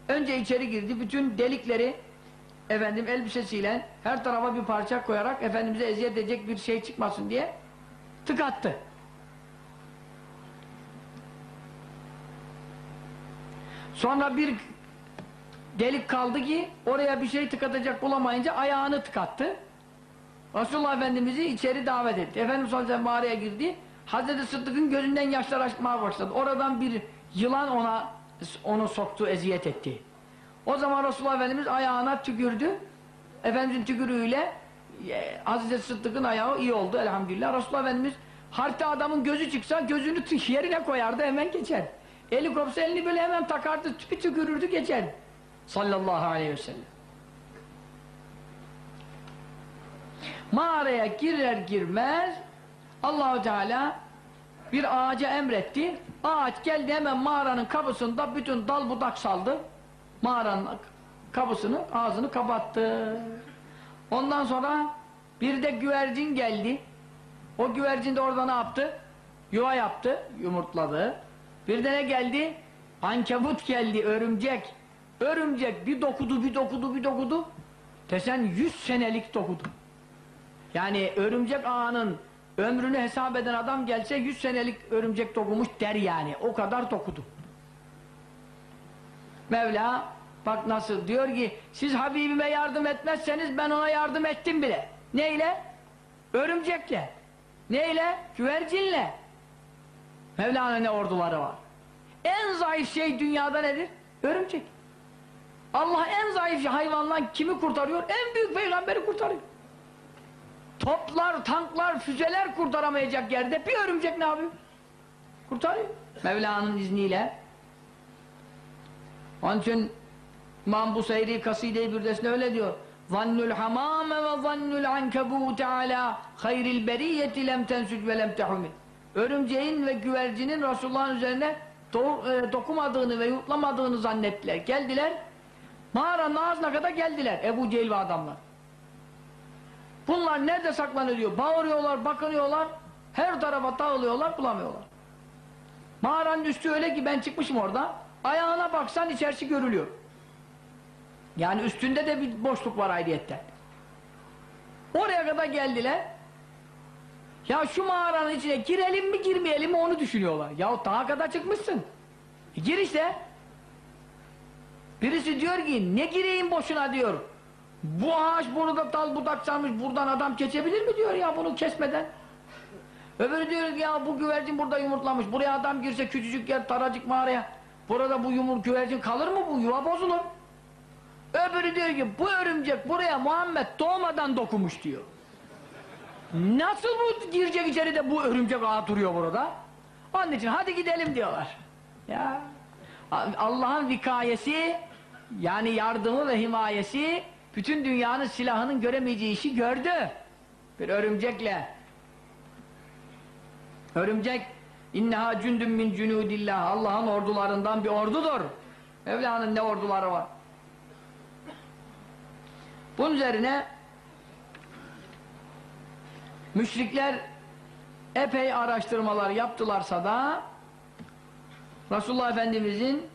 Önce içeri girdi. Bütün delikleri efendim elbisesiyle her tarafa bir parça koyarak Efendimiz'e eziyet edecek bir şey çıkmasın diye tıkattı. Sonra bir delik kaldı ki oraya bir şey tıkatacak bulamayınca ayağını tıkattı. Resulullah Efendimiz'i içeri davet etti. Efendimiz sallallahu mağaraya girdi. Hazreti Sıddık'ın gözünden yaşlar akmaya başladı. Oradan bir yılan ona onu soktu, eziyet etti. O zaman Resulullah Efendimiz ayağına tükürdü. Efendimizin tükürüğüyle e, Hazreti Sıddık'ın ayağı iyi oldu elhamdülillah. Resulullah Efendimiz harita adamın gözü çıksa gözünü yerine koyardı hemen geçer. Eli kopsa elini böyle hemen takardı, bir tükürürdü geçer. Sallallahu aleyhi ve sellem. Mağaraya girer girmez Allahu Teala bir ağaca emretti. Ağaç geldi hemen mağaranın kapısında bütün dal budak saldı. Mağaranın kapısını, ağzını kapattı. Ondan sonra bir de güvercin geldi. O güvercin de orada ne yaptı? Yuva yaptı, yumurtladı. Bir de ne geldi? Ankebut geldi, örümcek. Örümcek bir dokudu, bir dokudu, bir dokudu. Desen yüz senelik dokudu. Yani örümcek ağının ömrünü hesap eden adam gelse yüz senelik örümcek dokumuş der yani. O kadar dokudu. Mevla bak nasıl diyor ki siz Habibime yardım etmezseniz ben ona yardım ettim bile. Neyle? Örümcekle. Neyle? Güvercinle. Mevla'nın ne orduları var. En zayıf şey dünyada nedir? Örümcek. Allah en zayıf hayvandan kimi kurtarıyor? En büyük peygamberi kurtarıyor. Toplar, tanklar, füzeler kurtaramayacak yerde bir örümcek ne yapıyor? Kurtarıyor. Mevla'nın izniyle. Onun için İmam Buseyri kaside-i bürdesinde öyle diyor. Zannul hamame ve zannul ankebûte alâ hayril beriyyeti lem tensüc ve lem tehumi. Örümceğin ve güvercinin Resulullah'ın üzerine do e, dokumadığını ve yutlamadığını zannettiler. Geldiler. Mağaranın ağzına kadar geldiler. Ebu Cehil ve adamlar. Bunlar nerede saklanıyor? Bağırıyorlar, bakınıyorlar. Her tarafa dağılıyorlar, bulamıyorlar. Mağaranın üstü öyle ki ben çıkmışım orada. Ayağına baksan içerisi görülüyor. Yani üstünde de bir boşluk var ayrıyetten. Oraya kadar geldiler. Ya şu mağaranın içine girelim mi girmeyelim mi onu düşünüyorlar. Ya daha kadar çıkmışsın. E gir işte. Birisi diyor ki ne gireyim boşuna diyor. Bu ağaç burada dal budak sarmış buradan adam geçebilir mi diyor ya bunu kesmeden. Öbürü diyor ki ya bu güvercin burada yumurtlamış. Buraya adam girse küçücük yer taracık mağaraya. Burada bu yumur güvercin kalır mı bu yuva bozulur. Öbürü diyor ki bu örümcek buraya Muhammed doğmadan dokumuş diyor. Nasıl bu girecek içeri de bu örümcek ağa duruyor burada? Onun için hadi gidelim diyorlar. Ya Allah'ın vikayesi yani yardımı ve himayesi bütün dünyanın silahının göremeyeceği işi gördü. Bir örümcekle. Örümcek inneha cündün min cünudillah Allah'ın ordularından bir ordudur. Mevla'nın ne orduları var? Bunun üzerine müşrikler epey araştırmalar yaptılarsa da Resulullah Efendimizin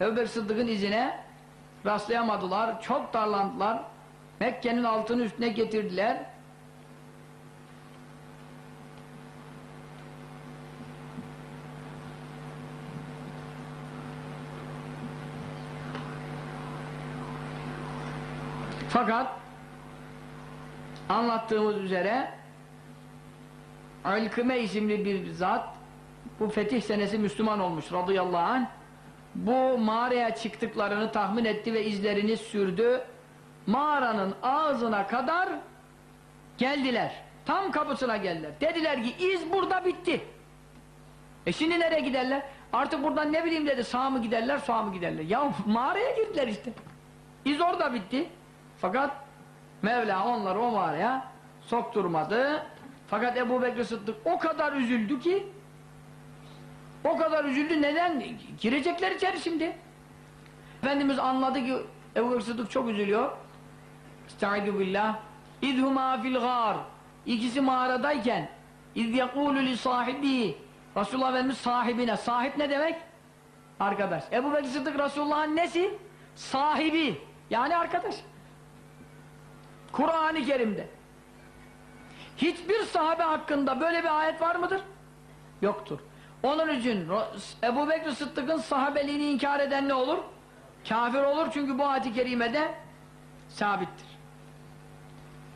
Ebu Sıddık'ın izine rastlayamadılar. Çok darlandılar. Mekke'nin altını üstüne getirdiler. Fakat anlattığımız üzere Alkime isimli bir zat bu fetih senesi Müslüman olmuş radıyallahu anh. Bu mağaraya çıktıklarını tahmin etti ve izlerini sürdü. Mağaranın ağzına kadar geldiler. Tam kapısına geldiler. Dediler ki iz burada bitti. E şimdi nereye giderler? Artık buradan ne bileyim dedi sağ mı giderler sağ mı giderler. Ya mağaraya girdiler işte. İz orada bitti. Fakat Mevla onları o mağaraya sokturmadı. Fakat Ebu Bekir Sıddık o kadar üzüldü ki o kadar üzüldü neden? Girecekler içeri şimdi. Efendimiz anladı ki Ebu Bekir Sıddık çok üzülüyor. Estaizu billah. İzhuma fil gâr. İkisi mağaradayken İz yekûlü li sahibi Resulullah Efendimiz sahibine. Sahip ne demek? Arkadaş. Ebu Bekir Sıddık Resulullah'ın nesi? Sahibi. Yani arkadaş. Kur'an-ı Kerim'de. Hiçbir sahabe hakkında böyle bir ayet var mıdır? Yoktur. Onun için Ebu Bekir Sıddık'ın sahabeliğini inkar eden ne olur? Kafir olur çünkü bu ayet-i kerimede sabittir.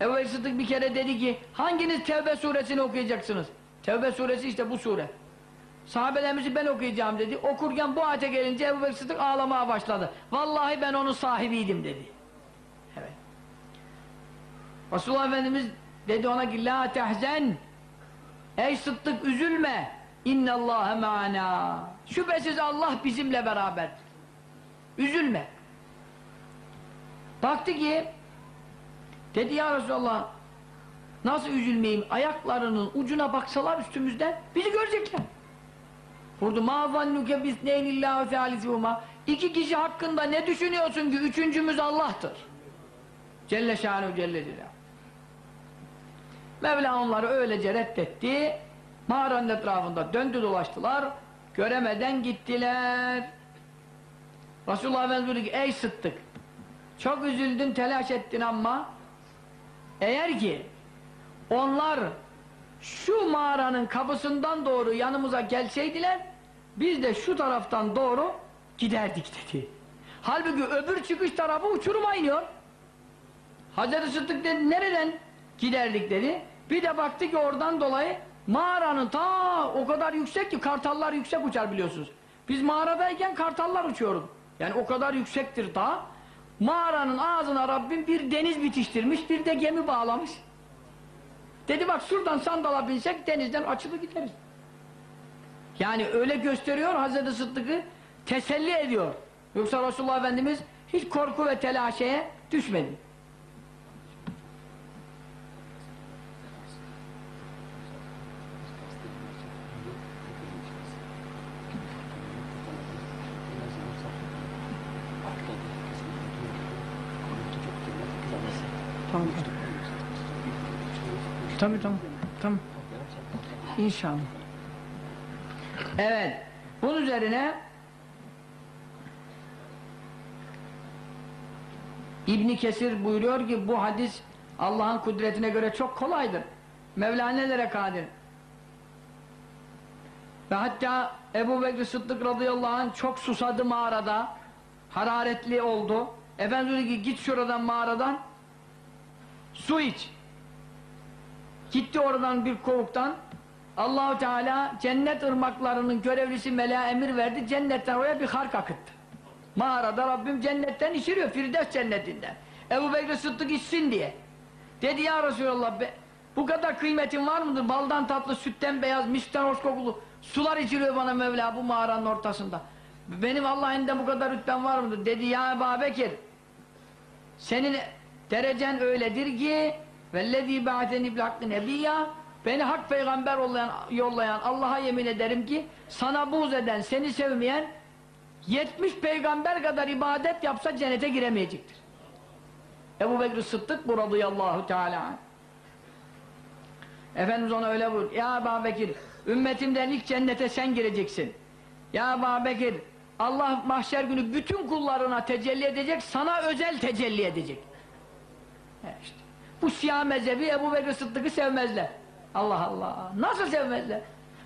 Ebu Bekir Sıddık bir kere dedi ki hanginiz Tevbe suresini okuyacaksınız? Tevbe suresi işte bu sure. Sahabelerimizi ben okuyacağım dedi. Okurken bu ayete gelince Ebu Bekir Sıddık ağlamaya başladı. Vallahi ben onun sahibiydim dedi. Evet. Resulullah Efendimiz dedi ona ki la tehzen ey Sıddık üzülme innallâhe ma'ana. Şüphesiz Allah bizimle beraber. Üzülme. Baktı ki dedi ya Resulallah nasıl üzülmeyeyim? Ayaklarının ucuna baksalar üstümüzden bizi görecekler. Vurdu ma zannuke bisneynillâhu thâlisûmâ İki kişi hakkında ne düşünüyorsun ki? Üçüncümüz Allah'tır. Celle şânuhu celle celaluhu. Mevla onları öylece reddetti. Mağaranın etrafında döndü dolaştılar. Göremeden gittiler. Resulullah Efendimiz dedi ki ey Sıddık çok üzüldün telaş ettin ama eğer ki onlar şu mağaranın kapısından doğru yanımıza gelseydiler biz de şu taraftan doğru giderdik dedi. Halbuki öbür çıkış tarafı uçuruma iniyor. Hazreti Sıddık dedi nereden giderdik dedi. Bir de baktı ki oradan dolayı mağaranın ta o kadar yüksek ki kartallar yüksek uçar biliyorsunuz. Biz mağaradayken kartallar uçuyoruz. Yani o kadar yüksektir dağ. Mağaranın ağzına Rabbim bir deniz bitiştirmiş, bir de gemi bağlamış. Dedi bak şuradan sandala binsek denizden açılı gideriz. Yani öyle gösteriyor Hazreti Sıddık'ı teselli ediyor. Yoksa Resulullah Efendimiz hiç korku ve telaşeye düşmedi. Tabii tamam. Tamam. İnşallah. Evet. Bunun üzerine İbni Kesir buyuruyor ki bu hadis Allah'ın kudretine göre çok kolaydır. Mevla nelere kadir? Ve hatta Ebu Bekir Sıddık radıyallahu anh çok susadı mağarada. Hararetli oldu. Efendimiz dedi ki git şuradan mağaradan su iç. Gitti oradan bir kovuktan Allahu Teala cennet ırmaklarının görevlisi meleğe emir verdi. Cennetten oraya bir hark akıttı. Mağarada Rabbim cennetten içiriyor. Firdevs cennetinden. Ebu Bekir Sıddık içsin diye. Dedi ya Resulallah be, bu kadar kıymetin var mıdır? Baldan tatlı, sütten beyaz, miskten hoş kokulu sular içiriyor bana Mevla bu mağaranın ortasında. Benim Allah'ın bu kadar rütben var mıdır? Dedi ya Ebu Bekir senin derecen öyledir ki vellezî ba'deni bil hakkı nebiyya beni hak peygamber yollayan, yollayan Allah'a yemin ederim ki sana buğz eden, seni sevmeyen 70 peygamber kadar ibadet yapsa cennete giremeyecektir. Ebu Bekir Sıddık bu radıyallahu teala Efendimiz ona öyle buyur. Ya Ebu Bekir ümmetimden ilk cennete sen gireceksin. Ya Ebu Bekir Allah mahşer günü bütün kullarına tecelli edecek, sana özel tecelli edecek. He işte. Bu siyah mezhebi Ebu Bekir Sıddık'ı sevmezler. Allah Allah. Nasıl sevmezler?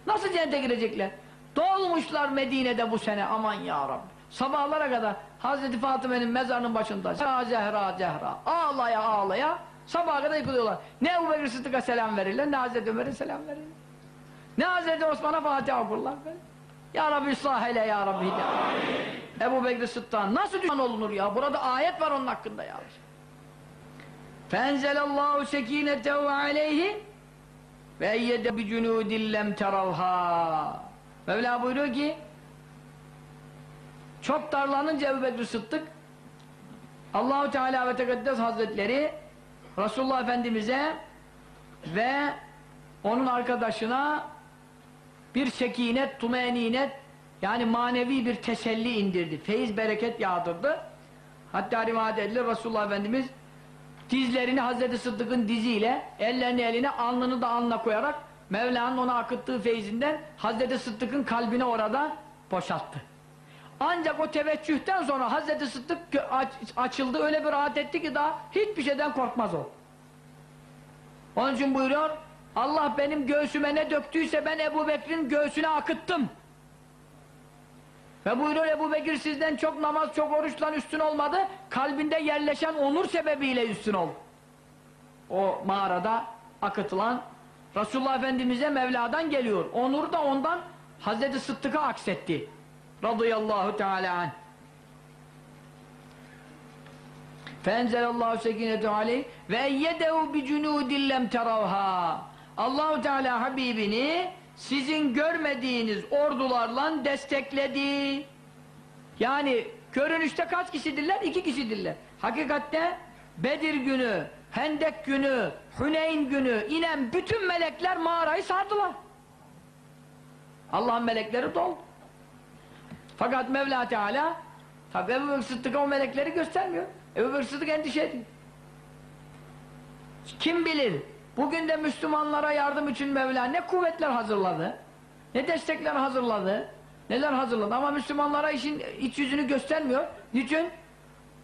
Nasıl cennete girecekler? Dolmuşlar Medine'de bu sene aman ya Rabbi. Sabahlara kadar Hazreti Fatıma'nın mezarının başında Zehra Zehra Zehra ağlaya ağlaya sabaha kadar yıkılıyorlar. Ne Ebu Bekir Sıddık'a selam verirler ne Hazreti Ömer'e selam verirler. Ne Hazreti Osman'a Fatiha okurlar böyle. Ya Rabbi ıslah eyle ya Rabbi de. Ebu Bekir Sıddık'a nasıl düşman olunur ya? Burada ayet var onun hakkında ya. Fenzelallahu sekinetehu aleyhi ve eyyede bi cunudin lem teravha. Mevla buyuruyor ki çok darlanınca Ebu Bekir Sıddık Allahu Teala ve Tekaddes Hazretleri Resulullah Efendimiz'e ve onun arkadaşına bir sekinet, tumeninet yani manevi bir teselli indirdi. Feyiz, bereket yağdırdı. Hatta rivayet edilir Resulullah Efendimiz dizlerini Hazreti Sıddık'ın diziyle ellerini eline, alnını da alnına koyarak Mevla'nın ona akıttığı feyzinden Hazreti Sıddık'ın kalbine orada boşalttı. Ancak o teveccühten sonra Hazreti Sıddık aç, açıldı öyle bir rahat etti ki daha hiçbir şeyden korkmaz o. Onun için buyuruyor Allah benim göğsüme ne döktüyse ben Ebu Bekir'in göğsüne akıttım. Ve buyuruyor Ebu Bekir sizden çok namaz çok oruçlan üstün olmadı. Kalbinde yerleşen onur sebebiyle üstün oldu. O mağarada akıtılan Resulullah Efendimiz'e Mevla'dan geliyor. Onur da ondan Hazreti Sıddık'a aksetti. Radıyallahu Teala anh. Fenzelallahu sekinetu aleyh ve eyyedehu bi cunudin lem teravha. Allahu Teala Habibini sizin görmediğiniz ordularla destekledi. Yani görünüşte kaç kişidirler? İki kişidirler. Hakikatte Bedir günü, Hendek günü, Hüneyn günü inen bütün melekler mağarayı sardılar. Allah'ın melekleri doldu. Fakat Mevla Teala tabi Ebu Sıddık'a o melekleri göstermiyor. Ebu Bekir Sıddık endişe ediyor. Kim bilir bugün de Müslümanlara yardım için Mevla ne kuvvetler hazırladı, ne destekler hazırladı, neler hazırladı ama Müslümanlara işin iç yüzünü göstermiyor. Niçin?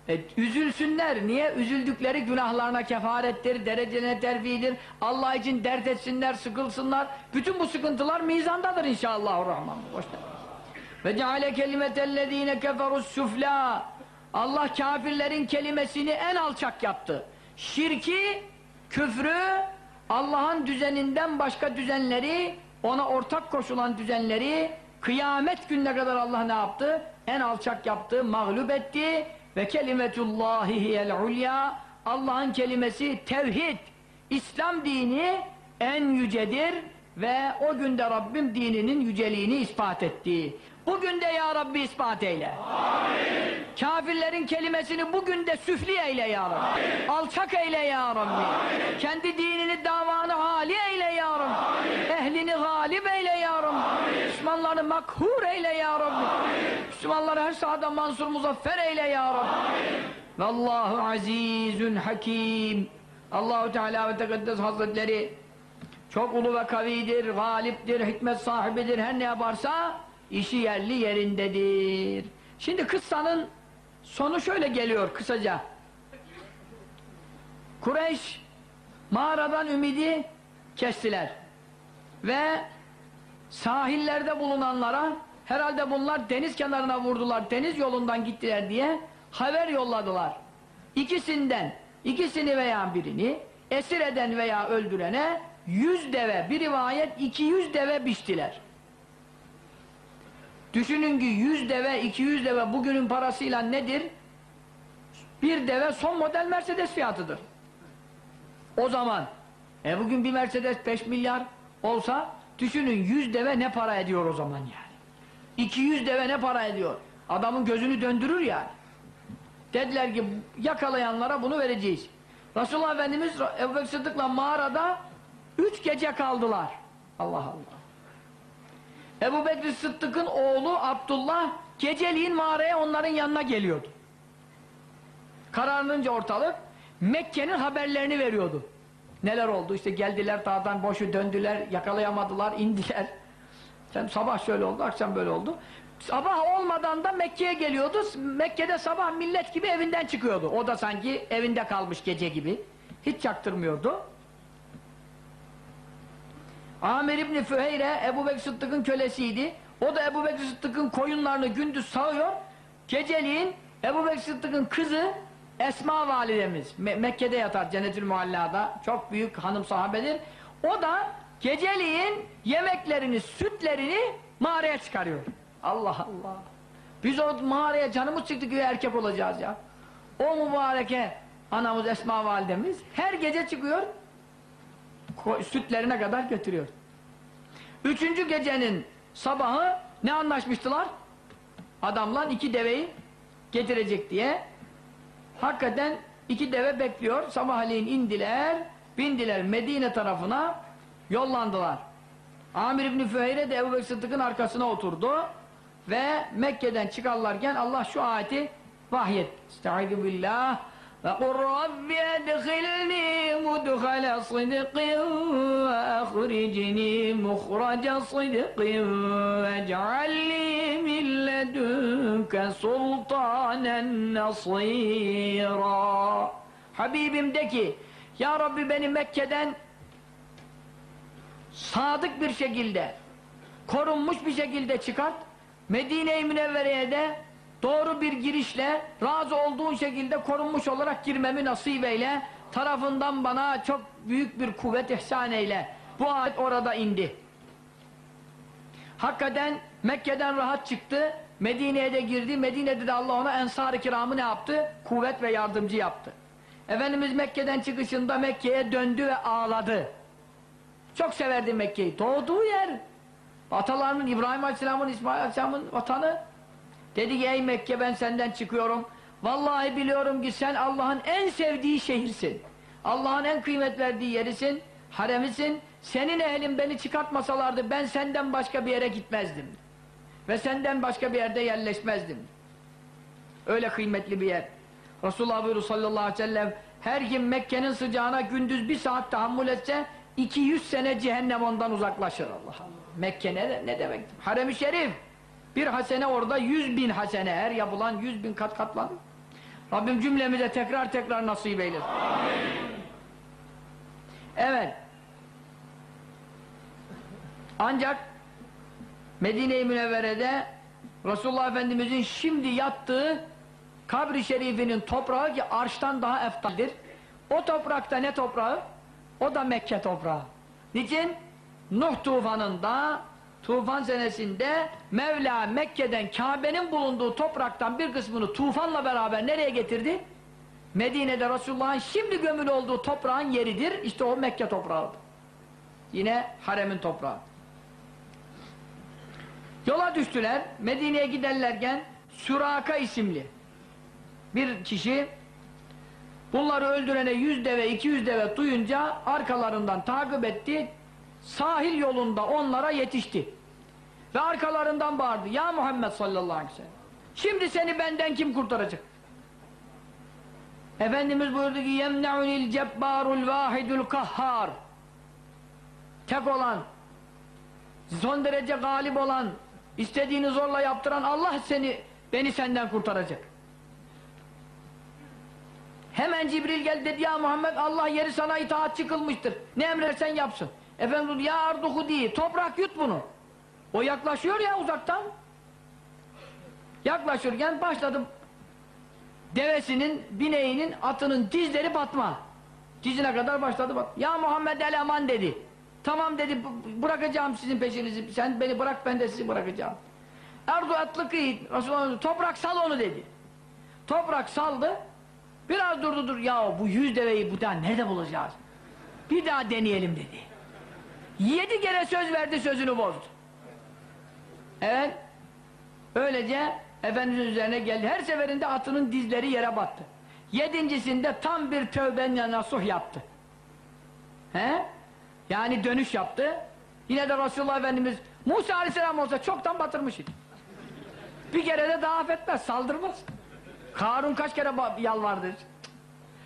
E, üzülsünler. Niye? Üzüldükleri günahlarına kefarettir, derecelerine terfidir. Allah için dert etsinler, sıkılsınlar. Bütün bu sıkıntılar mizandadır inşallah. Rahman. Ve ceale kelimetellezine keferus sufla. Allah kafirlerin kelimesini en alçak yaptı. Şirki, küfrü, Allah'ın düzeninden başka düzenleri, ona ortak koşulan düzenleri, kıyamet gününe kadar Allah ne yaptı? En alçak yaptı, mağlup etti ve kelimetullahi hiyel ulya Allah'ın kelimesi tevhid, İslam dini en yücedir ve o günde Rabbim dininin yüceliğini ispat etti. Bugün de ya Rabbi ispat eyle. Amin. Kafirlerin kelimesini bugün de süfli eyle ya Rabbi. Amin. Alçak eyle ya Rabbi. Amin. Kendi dinini davanı hali eyle ya Rabbi. Amin. Ehlini galip eyle ya Rabbi. Amin. Müslümanları makhur eyle ya Rabbi. Amin. Müslümanları her sahada mansur muzaffer eyle ya Rabbi. Amin. Vallahu azizun hakim. Allahu Teala ve Tekaddes Hazretleri çok ulu ve kavidir, galiptir, hikmet sahibidir, her ne yaparsa işi yerli yerindedir. Şimdi kıssanın sonu şöyle geliyor kısaca. Kureyş mağaradan ümidi kestiler. Ve sahillerde bulunanlara herhalde bunlar deniz kenarına vurdular, deniz yolundan gittiler diye haber yolladılar. İkisinden, ikisini veya birini esir eden veya öldürene yüz deve, bir rivayet iki yüz deve biçtiler. Düşünün ki 100 deve, 200 deve bugünün parasıyla nedir? Bir deve son model Mercedes fiyatıdır. O zaman e bugün bir Mercedes 5 milyar olsa düşünün 100 deve ne para ediyor o zaman yani. 200 deve ne para ediyor? Adamın gözünü döndürür yani. Dediler ki yakalayanlara bunu vereceğiz. Resulullah Efendimiz Ebu Sıddık'la mağarada 3 gece kaldılar. Allah Allah. Ebu Bekir Sıddık'ın oğlu Abdullah geceliğin mağaraya onların yanına geliyordu. Kararınca ortalık Mekke'nin haberlerini veriyordu. Neler oldu? İşte geldiler dağdan boşu döndüler, yakalayamadılar, indiler. Sen sabah şöyle oldu, akşam böyle oldu. Sabah olmadan da Mekke'ye geliyordu. Mekke'de sabah millet gibi evinden çıkıyordu. O da sanki evinde kalmış gece gibi. Hiç çaktırmıyordu. Amir İbni Füheyre Ebu Bekir Sıddık'ın kölesiydi. O da Ebu Bekir Sıddık'ın koyunlarını gündüz sağıyor. Geceliğin Ebu Bekir Sıddık'ın kızı Esma validemiz Me Mekke'de yatar Cennetül Mualla'da. Çok büyük hanım sahabedir. O da geceliğin yemeklerini, sütlerini mağaraya çıkarıyor. Allah Allah. Biz o mağaraya canımız çıktı güya erkek olacağız ya. O mübareke anamız Esma validemiz her gece çıkıyor sütlerine kadar götürüyor. Üçüncü gecenin sabahı ne anlaşmıştılar? Adamla iki deveyi getirecek diye. Hakikaten iki deve bekliyor. Sabahleyin indiler, bindiler Medine tarafına, yollandılar. Amir İbni Füheyre de Ebu Bekir Sıddık'ın arkasına oturdu ve Mekke'den çıkarlarken Allah şu ayeti vahyet. Estaizu billah rabbi edkhilni mudkhala sıdkın ve ahricni muhraca sıdkın ve cealli min ledünke sultanen nasira. Habibim de ki Ya Rabbi beni Mekke'den sadık bir şekilde korunmuş bir şekilde çıkart Medine-i Münevvere'ye de doğru bir girişle razı olduğun şekilde korunmuş olarak girmemi nasip eyle tarafından bana çok büyük bir kuvvet ihsan eyle bu ayet orada indi hakikaten Mekke'den rahat çıktı Medine'ye de girdi Medine'de de Allah ona ensar-ı kiramı ne yaptı? kuvvet ve yardımcı yaptı Efendimiz Mekke'den çıkışında Mekke'ye döndü ve ağladı çok severdi Mekke'yi. Doğduğu yer. Atalarının İbrahim Aleyhisselam'ın, İsmail Aleyhisselam'ın vatanı. Dedi ki ey Mekke ben senden çıkıyorum. Vallahi biliyorum ki sen Allah'ın en sevdiği şehirsin. Allah'ın en kıymet verdiği yerisin. Haremisin. Senin ehlin beni çıkartmasalardı ben senden başka bir yere gitmezdim. Ve senden başka bir yerde yerleşmezdim. Öyle kıymetli bir yer. Resulullah buyuruyor sallallahu aleyhi ve sellem her kim Mekke'nin sıcağına gündüz bir saat tahammül etse 200 sene cehennem ondan uzaklaşır Allah Allah. Mekke ne, ne demek? Harem-i Şerif. Bir hasene orada 100 bin hasene. Her yapılan 100 bin kat katlanır. Rabbim cümlemize tekrar tekrar nasip eylesin. Evet. Ancak Medine-i Münevvere'de Resulullah Efendimizin şimdi yattığı kabri şerifinin toprağı ki arştan daha eftaldir. O toprakta ne toprağı? O da Mekke toprağı. Niçin? Nuh tufanında, tufan senesinde Mevla Mekke'den Kabe'nin bulunduğu topraktan bir kısmını tufanla beraber nereye getirdi? Medine'de Resulullah'ın şimdi gömülü olduğu toprağın yeridir. İşte o Mekke toprağıdır. Yine haremin toprağı. Yola düştüler. Medine'ye giderlerken Süraka isimli bir kişi bunları öldürene yüz deve iki yüz deve duyunca arkalarından takip etti sahil yolunda onlara yetişti ve arkalarından bağırdı ya Muhammed sallallahu aleyhi ve sellem şimdi seni benden kim kurtaracak Efendimiz buyurdu ki yemne'unil cebbarul vahidul kahhar tek olan son derece galip olan istediğini zorla yaptıran Allah seni beni senden kurtaracak Hemen Cibril geldi dedi ya Muhammed Allah yeri sana itaat kılmıştır. Ne emrersen yapsın. Efendim ya arduhu değil toprak yut bunu. O yaklaşıyor ya uzaktan. Yaklaşırken başladım devesinin, bineğinin, atının dizleri batma. Dizine kadar başladı bat. Ya Muhammed el aman dedi. Tamam dedi bırakacağım sizin peşinizi. Sen beni bırak ben de sizi bırakacağım. Erdu atlıkı Resulullah toprak sal onu dedi. Toprak saldı. Biraz durdu dur ya bu yüz deveyi bu daha nerede bulacağız? Bir daha deneyelim dedi. Yedi kere söz verdi sözünü bozdu. Evet. Öylece Efendimiz üzerine geldi. Her seferinde atının dizleri yere battı. Yedincisinde tam bir tövbenle nasuh yaptı. He? Yani dönüş yaptı. Yine de Resulullah Efendimiz Musa Aleyhisselam olsa çoktan batırmış idi. Bir kere de daha affetmez, saldırmaz. Karun kaç kere yalvardı.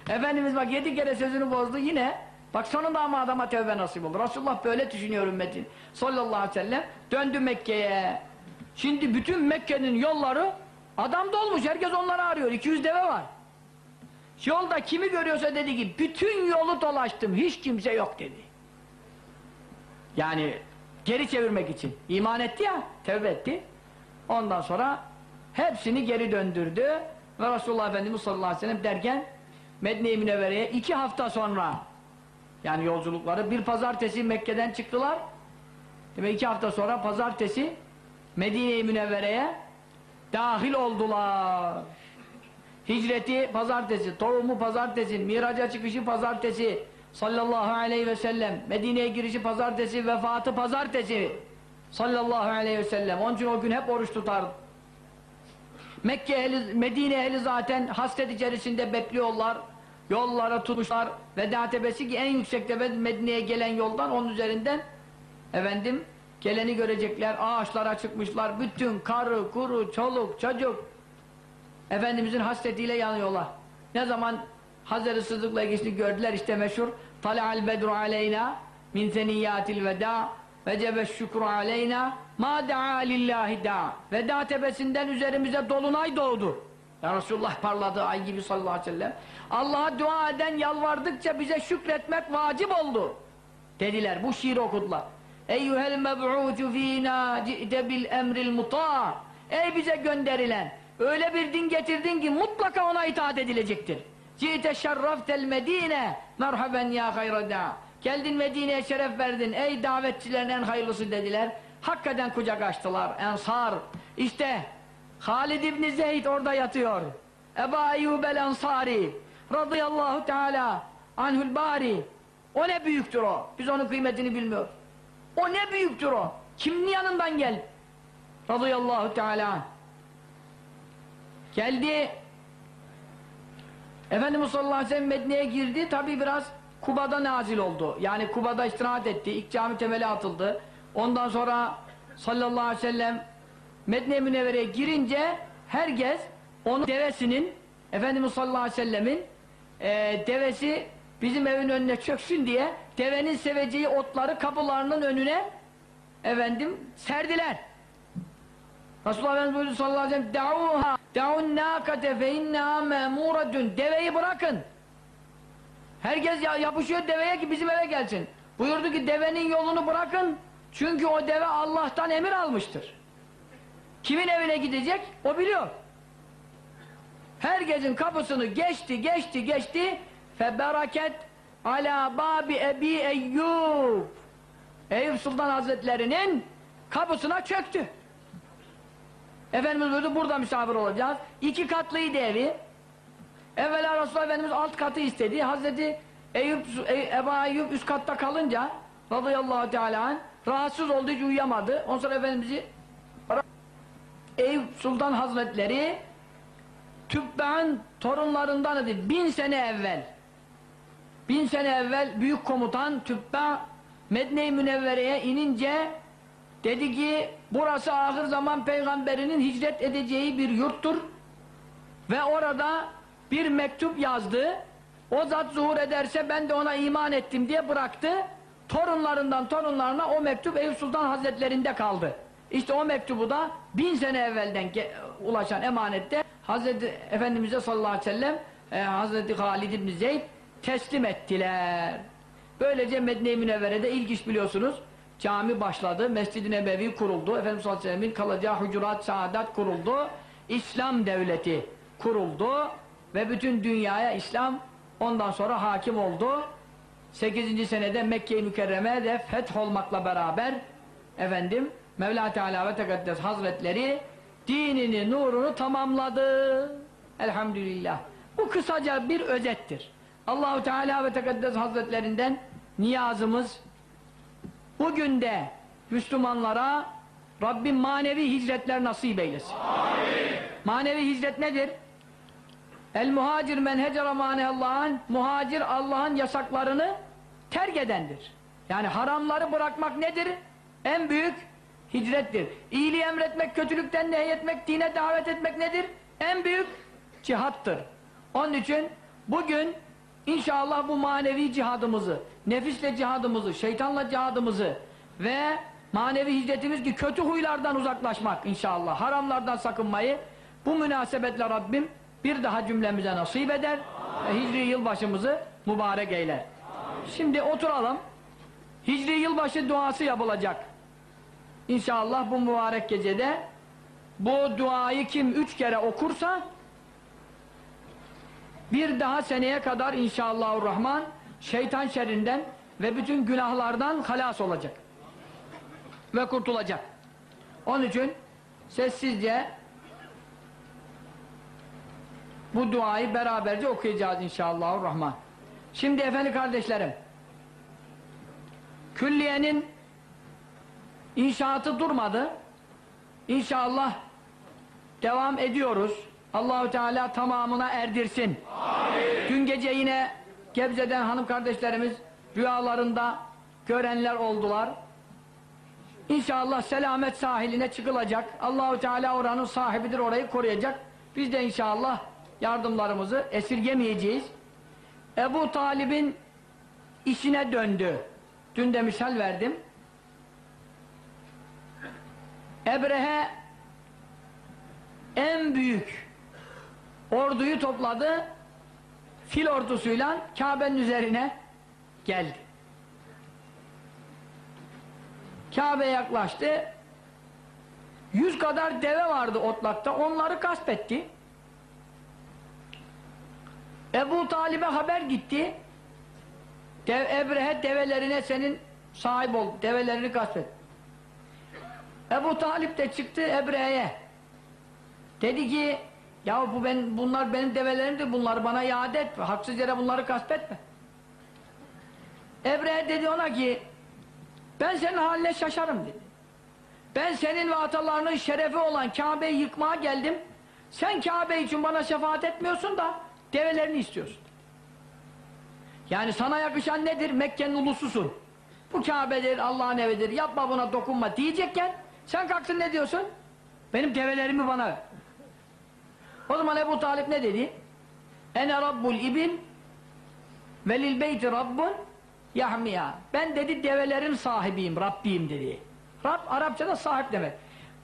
Efendimiz bak yedi kere sözünü bozdu yine. Bak sonunda ama adama tövbe nasip oldu. Resulullah böyle düşünüyor ümmetin. Sallallahu aleyhi ve sellem. Döndü Mekke'ye. Şimdi bütün Mekke'nin yolları adam dolmuş. Herkes onları arıyor. 200 deve var. Yolda kimi görüyorsa dedi ki bütün yolu dolaştım. Hiç kimse yok dedi. Yani geri çevirmek için. iman etti ya. Tevbe etti. Ondan sonra hepsini geri döndürdü. Ve Resulullah Efendimiz sallallahu aleyhi ve sellem derken Medine-i Münevvere'ye iki hafta sonra Yani yolculukları. Bir pazartesi Mekke'den çıktılar. Demek iki hafta sonra pazartesi Medine-i Münevvere'ye dahil oldular. Hicreti pazartesi, tohumu pazartesi, miraca çıkışı pazartesi, sallallahu aleyhi ve sellem, Medine'ye girişi pazartesi, vefatı pazartesi, sallallahu aleyhi ve sellem. Onun için o gün hep oruç tutardı. Mekke ehli, Medine ehli zaten hasret içerisinde bekliyorlar. Yollara tutmuşlar. Veda tepesi ki en yüksek tepe Medine'ye gelen yoldan onun üzerinden efendim geleni görecekler. Ağaçlara çıkmışlar. Bütün karı, kuru, çoluk, çocuk Efendimizin hasretiyle yanıyorlar. Ne zaman Hazreti Sıddık'la ilgisini gördüler işte meşhur Tala'al bedru aleyna min seniyyatil veda vecebe şükru aleyna ma da'a lillahi da'a veda tepesinden üzerimize dolunay doğdu. Ya Resulullah parladı ay gibi sallallahu aleyhi ve sellem. Allah'a dua eden yalvardıkça bize şükretmek vacip oldu. Dediler. Bu şiiri okudular. Eyyuhel meb'ûtü fînâ ci'te bil emril mutâ. Ey bize gönderilen öyle bir din getirdin ki mutlaka ona itaat edilecektir. Ci'te şerraftel medine merhaben ya hayradâ. Geldin Medine'ye şeref verdin. Ey davetçilerin en hayırlısı dediler. Hakikaten kucak açtılar. Ensar. İşte Halid İbni Zeyd orada yatıyor. Eba Eyyub el Ensari radıyallahu teala anhül bari o ne büyüktür o. Biz onun kıymetini bilmiyoruz. O ne büyüktür o. Kimin yanından gel? Radıyallahu teala. Geldi. Efendimiz sallallahu aleyhi ve sellem Medine'ye girdi. Tabi biraz Kuba'da nazil oldu. Yani Kuba'da istirahat etti. İlk cami temeli atıldı. Ondan sonra sallallahu aleyhi ve sellem Medine Münevvere'ye girince herkes onun devesinin Efendimiz sallallahu aleyhi ve sellemin e, devesi bizim evin önüne çöksün diye devenin seveceği otları kapılarının önüne efendim serdiler. Resulullah Efendimiz buyurdu sallallahu aleyhi ve sellem Da'uha Da'un nâkate fe inneha me'mûredün Deveyi bırakın. Herkes ya, yapışıyor deveye ki bizim eve gelsin. Buyurdu ki devenin yolunu bırakın. Çünkü o deve Allah'tan emir almıştır. Kimin evine gidecek? O biliyor. Herkesin kapısını geçti, geçti, geçti. Feberaket ala babi ebi Eyyub. Eyüp Sultan Hazretlerinin kapısına çöktü. Efendimiz buyurdu burada misafir olacağız. İki katlıydı evi. Evvela Resulullah Efendimiz alt katı istedi. Hazreti Eyüp, e, Eba Eyyub üst katta kalınca radıyallahu teala rahatsız oldu hiç uyuyamadı. Ondan sonra Efendimiz'i Eyüp Sultan Hazretleri Tübbe'nin torunlarından idi. Bin sene evvel. Bin sene evvel büyük komutan Tübbe Medine-i Münevvere'ye inince dedi ki burası ahir zaman peygamberinin hicret edeceği bir yurttur. Ve orada bir mektup yazdı. O zat zuhur ederse ben de ona iman ettim. diye bıraktı. Torunlarından torunlarına o mektup Eyüp Sultan Hazretlerinde kaldı işte o mektubu da bin sene evvelden ulaşan emanette Hazreti Efendimiz'e sallallahu aleyhi ve sellem e, Hazreti Halid İbni Zeyd teslim ettiler. Böylece Medine-i Münevvere'de ilk iş biliyorsunuz cami başladı, Mescid-i Nebevi kuruldu, Efendimiz sallallahu aleyhi ve kalacağı Hucurat Saadat kuruldu, İslam devleti kuruldu ve bütün dünyaya İslam ondan sonra hakim oldu. 8. senede Mekke-i Mükerreme'de feth olmakla beraber efendim Mevla Teala ve Tekaddes Hazretleri dinini, nurunu tamamladı. Elhamdülillah. Bu kısaca bir özettir. Allahu Teala ve Tekaddes Hazretlerinden niyazımız bugün de Müslümanlara Rabbim manevi hicretler nasip eylesin. Amin. Manevi hicret nedir? El muhacir men hecera maneallah'ın muhacir Allah'ın yasaklarını terk edendir. Yani haramları bırakmak nedir? En büyük hicrettir. İyiliği emretmek, kötülükten nehyetmek, dine davet etmek nedir? En büyük cihattır. Onun için bugün inşallah bu manevi cihadımızı, nefisle cihadımızı, şeytanla cihadımızı ve manevi hicretimiz ki kötü huylardan uzaklaşmak inşallah, haramlardan sakınmayı bu münasebetle Rabbim bir daha cümlemize nasip eder ve hicri yılbaşımızı mübarek eyler. Şimdi oturalım. Hicri yılbaşı duası yapılacak. İnşallah bu mübarek gecede bu duayı kim üç kere okursa bir daha seneye kadar inşallahurrahman şeytan şerrinden ve bütün günahlardan halas olacak. Ve kurtulacak. Onun için sessizce bu duayı beraberce okuyacağız inşallah rahman. Şimdi efendim kardeşlerim külliyenin inşaatı durmadı. İnşallah devam ediyoruz. Allahu Teala tamamına erdirsin. Amin. Dün gece yine Gebze'den hanım kardeşlerimiz rüyalarında görenler oldular. İnşallah selamet sahiline çıkılacak. Allahu Teala oranın sahibidir, orayı koruyacak. Biz de inşallah yardımlarımızı esirgemeyeceğiz. Ebu Talib'in işine döndü. Dün de misal verdim. Ebrehe en büyük orduyu topladı. Fil ordusuyla Kabe'nin üzerine geldi. Kabe yaklaştı. Yüz kadar deve vardı otlakta. Onları gasp. Ebu Talib'e haber gitti. Dev, Ebrehe develerine senin sahip ol. Develerini gasp. Ebu Talip de çıktı Ebrehe'ye. Dedi ki ya bu ben bunlar benim develerimdir. Bunları bana iade et. Haksız yere bunları gasp etme. Ebrehe dedi ona ki ben senin haline şaşarım dedi. Ben senin ve atalarının şerefi olan Kabe'yi yıkmaya geldim. Sen Kabe için bana şefaat etmiyorsun da develerini istiyorsun. Yani sana yakışan nedir? Mekke'nin ulususun. Bu Kabe'dir, Allah'ın evidir, yapma buna dokunma diyecekken sen kalktın ne diyorsun? Benim develerimi bana ver. O zaman Ebu Talip ne dedi? Ene rabbul ibil ve lil beyti rabbun yahmiya. Ben dedi develerin sahibiyim, Rabbiyim dedi. Rab Arapçada sahip demek.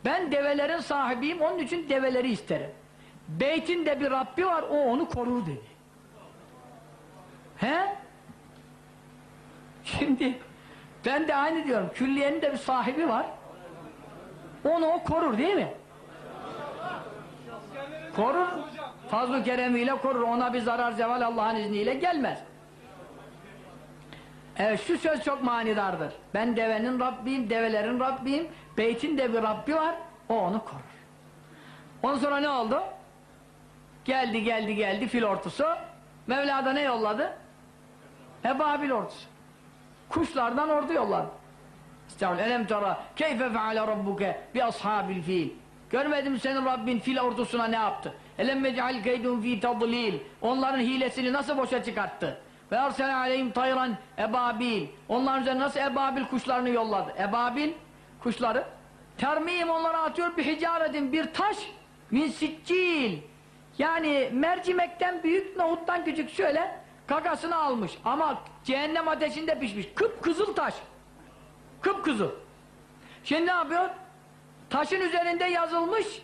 Ben develerin sahibiyim, onun için develeri isterim. Beytin de bir Rabbi var, o onu korur dedi. He? Şimdi ben de aynı diyorum. Külliyenin de bir sahibi var. Onu o korur değil mi? Korur. Fazl-ı keremiyle korur. Ona bir zarar zeval Allah'ın izniyle gelmez. Evet şu söz çok manidardır. Ben devenin Rabbiyim, develerin Rabbiyim. Beytin de bir Rabbi var. O onu korur. Ondan sonra ne oldu? Geldi geldi geldi fil ortusu. Mevla da ne yolladı? Ebabil ordusu. Kuşlardan ordu yolladı. Elem tara keyfe feale rabbuke bi ashabil fil. Görmedim senin Rabbin fil ordusuna ne yaptı? Elem mec'al keydun fi tadlil. Onların hilesini nasıl boşa çıkarttı? Ve ersene aleyhim tayran ebabil. Onların üzerine nasıl ebabil kuşlarını yolladı? Ebabil kuşları. Termiyim onlara atıyor bir hicaretin bir taş min siccil. Yani mercimekten büyük nohuttan küçük şöyle kakasını almış. Ama cehennem ateşinde pişmiş. Kıpkızıl taş. Kıpkızıl. Şimdi ne yapıyor? Taşın üzerinde yazılmış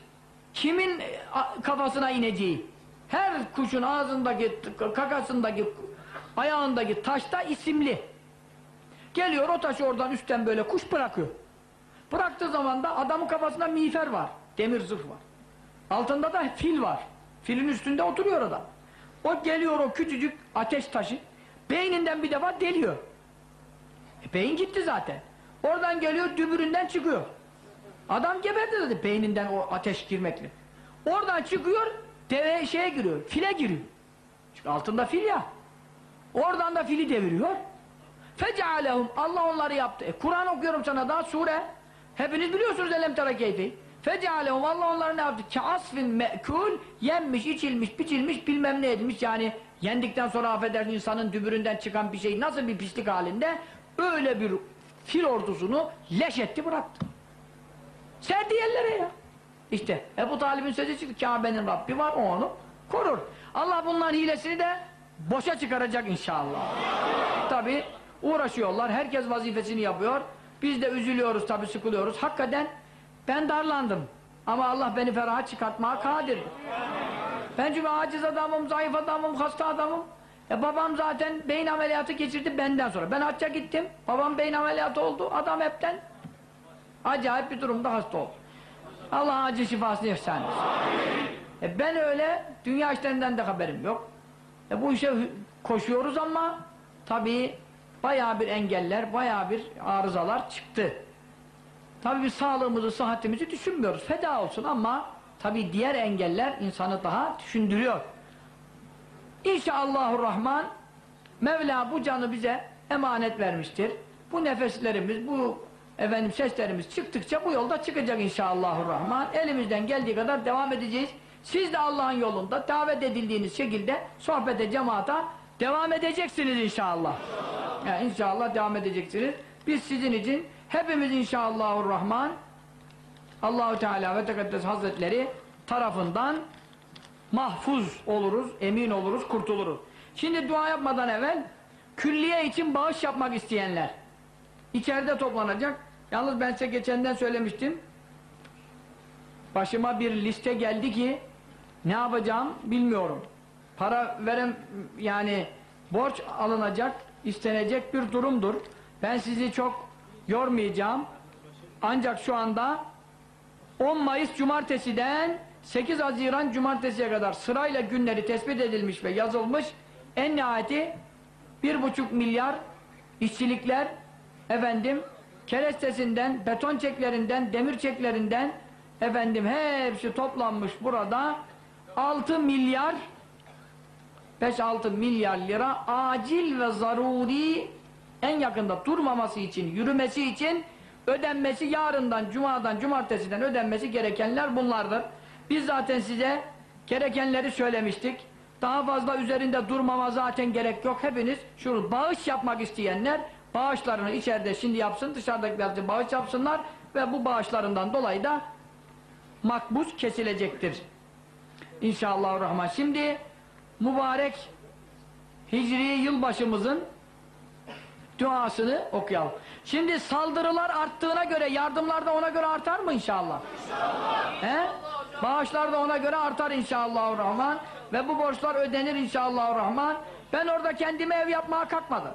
kimin e, kafasına ineceği. Her kuşun ağzındaki, kakasındaki, ayağındaki taşta isimli. Geliyor o taşı oradan üstten böyle kuş bırakıyor. Bıraktığı zaman da adamın kafasında miğfer var. Demir zırh var. Altında da fil var. Filin üstünde oturuyor adam. O geliyor o küçücük ateş taşı. Beyninden bir defa deliyor. E, beyin gitti zaten. Oradan geliyor dübüründen çıkıyor. Adam geberdi dedi beyninden o ateş girmekle. Oradan çıkıyor deve şeye giriyor. File giriyor. Çünkü altında fil ya. Oradan da fili deviriyor. Fecealehum Allah onları yaptı. E, Kur'an okuyorum sana daha sure. Hepiniz biliyorsunuz elem tera keyfi. Fecealehum Allah onları ne yaptı? Kasfin me'kul yenmiş, içilmiş, biçilmiş, bilmem ne edilmiş. Yani yendikten sonra affedersin insanın dübüründen çıkan bir şey nasıl bir pislik halinde öyle bir fil ordusunu leş etti bıraktı. Serdi yerlere ya. İşte Ebu Talib'in sözü çıktı. Kabe'nin Rabbi var o onu korur. Allah bunların hilesini de boşa çıkaracak inşallah. Tabi uğraşıyorlar. Herkes vazifesini yapıyor. Biz de üzülüyoruz tabi sıkılıyoruz. Hakikaten ben darlandım. Ama Allah beni feraha çıkartmaya kadir. Ben çünkü aciz adamım, zayıf adamım, hasta adamım. E babam zaten beyin ameliyatı geçirdi benden sonra. Ben hacca gittim. Babam beyin ameliyatı oldu. Adam hepten acayip bir durumda hasta oldu. Allah acil şifasını ihsan etsin. E ben öyle dünya işlerinden de haberim yok. E bu işe koşuyoruz ama tabii bayağı bir engeller, bayağı bir arızalar çıktı. Tabii biz sağlığımızı, sıhhatimizi düşünmüyoruz. Feda olsun ama tabii diğer engeller insanı daha düşündürüyor. İnşallahurrahman Mevla bu canı bize emanet vermiştir. Bu nefeslerimiz, bu efendim seslerimiz çıktıkça bu yolda çıkacak inşallahurrahman. Elimizden geldiği kadar devam edeceğiz. Siz de Allah'ın yolunda davet edildiğiniz şekilde sohbete, cemaata devam edeceksiniz inşallah. Yani inşallah devam edeceksiniz. Biz sizin için hepimiz inşallahurrahman Allahu Teala ve Tekaddes Hazretleri tarafından mahfuz oluruz, emin oluruz, kurtuluruz. Şimdi dua yapmadan evvel külliye için bağış yapmak isteyenler içeride toplanacak. Yalnız ben size geçenden söylemiştim. Başıma bir liste geldi ki ne yapacağım bilmiyorum. Para veren yani borç alınacak, istenecek bir durumdur. Ben sizi çok yormayacağım. Ancak şu anda 10 Mayıs Cumartesi'den 8 Haziran Cumartesi'ye kadar sırayla günleri tespit edilmiş ve yazılmış en nihayeti 1,5 milyar işçilikler efendim kerestesinden, beton çeklerinden, demir çeklerinden efendim hepsi toplanmış burada 6 milyar 5-6 milyar lira acil ve zaruri en yakında durmaması için, yürümesi için ödenmesi yarından, cumadan, cumartesiden ödenmesi gerekenler bunlardır. Biz zaten size gerekenleri söylemiştik. Daha fazla üzerinde durmama zaten gerek yok. Hepiniz şunu bağış yapmak isteyenler bağışlarını içeride şimdi yapsın, dışarıdakiler de bağış yapsınlar ve bu bağışlarından dolayı da makbuz kesilecektir. İnşallahurrahman. Şimdi mübarek Hicri yılbaşımızın duasını okuyalım. Şimdi saldırılar arttığına göre yardımlar da ona göre artar mı inşallah? İnşallah. He? Bağışlar da ona göre artar inşallahurrahman ve bu borçlar ödenir inşallahurrahman. Ben orada kendime ev yapmaya kalkmadım.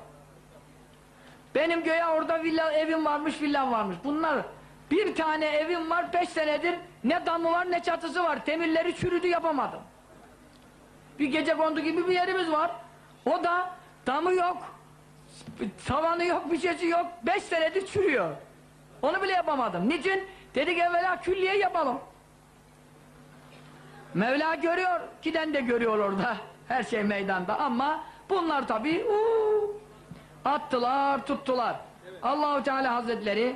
Benim göğe orada villa evim varmış, villam varmış. Bunlar bir tane evim var, beş senedir ne damı var ne çatısı var. Demirleri çürüdü yapamadım. Bir gece kondu gibi bir yerimiz var. O da damı yok. Tavanı yok, bir şeysi yok. Beş senedir çürüyor. Onu bile yapamadım. Niçin? Dedik evvela külliye yapalım. Mevla görüyor. Giden de görüyor orada. Her şey meydanda ama bunlar tabii uuu, attılar, tuttular. Allahu Teala Hazretleri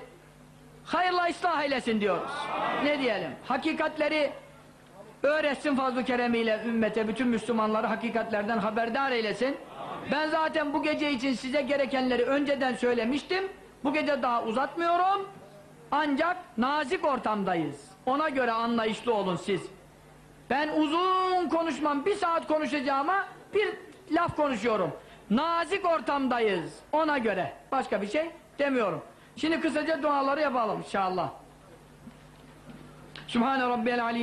hayırla ıslah eylesin diyoruz. Ne diyelim? Hakikatleri öğretsin fazl-ı keremiyle ümmete, bütün Müslümanları hakikatlerden haberdar eylesin. Ben zaten bu gece için size gerekenleri önceden söylemiştim. Bu gece daha uzatmıyorum. Ancak nazik ortamdayız. Ona göre anlayışlı olun siz. Ben uzun konuşmam, bir saat konuşacağıma bir laf konuşuyorum. Nazik ortamdayız. Ona göre. Başka bir şey demiyorum. Şimdi kısaca duaları yapalım inşallah. Sübhane Rabbiyel Aliyyil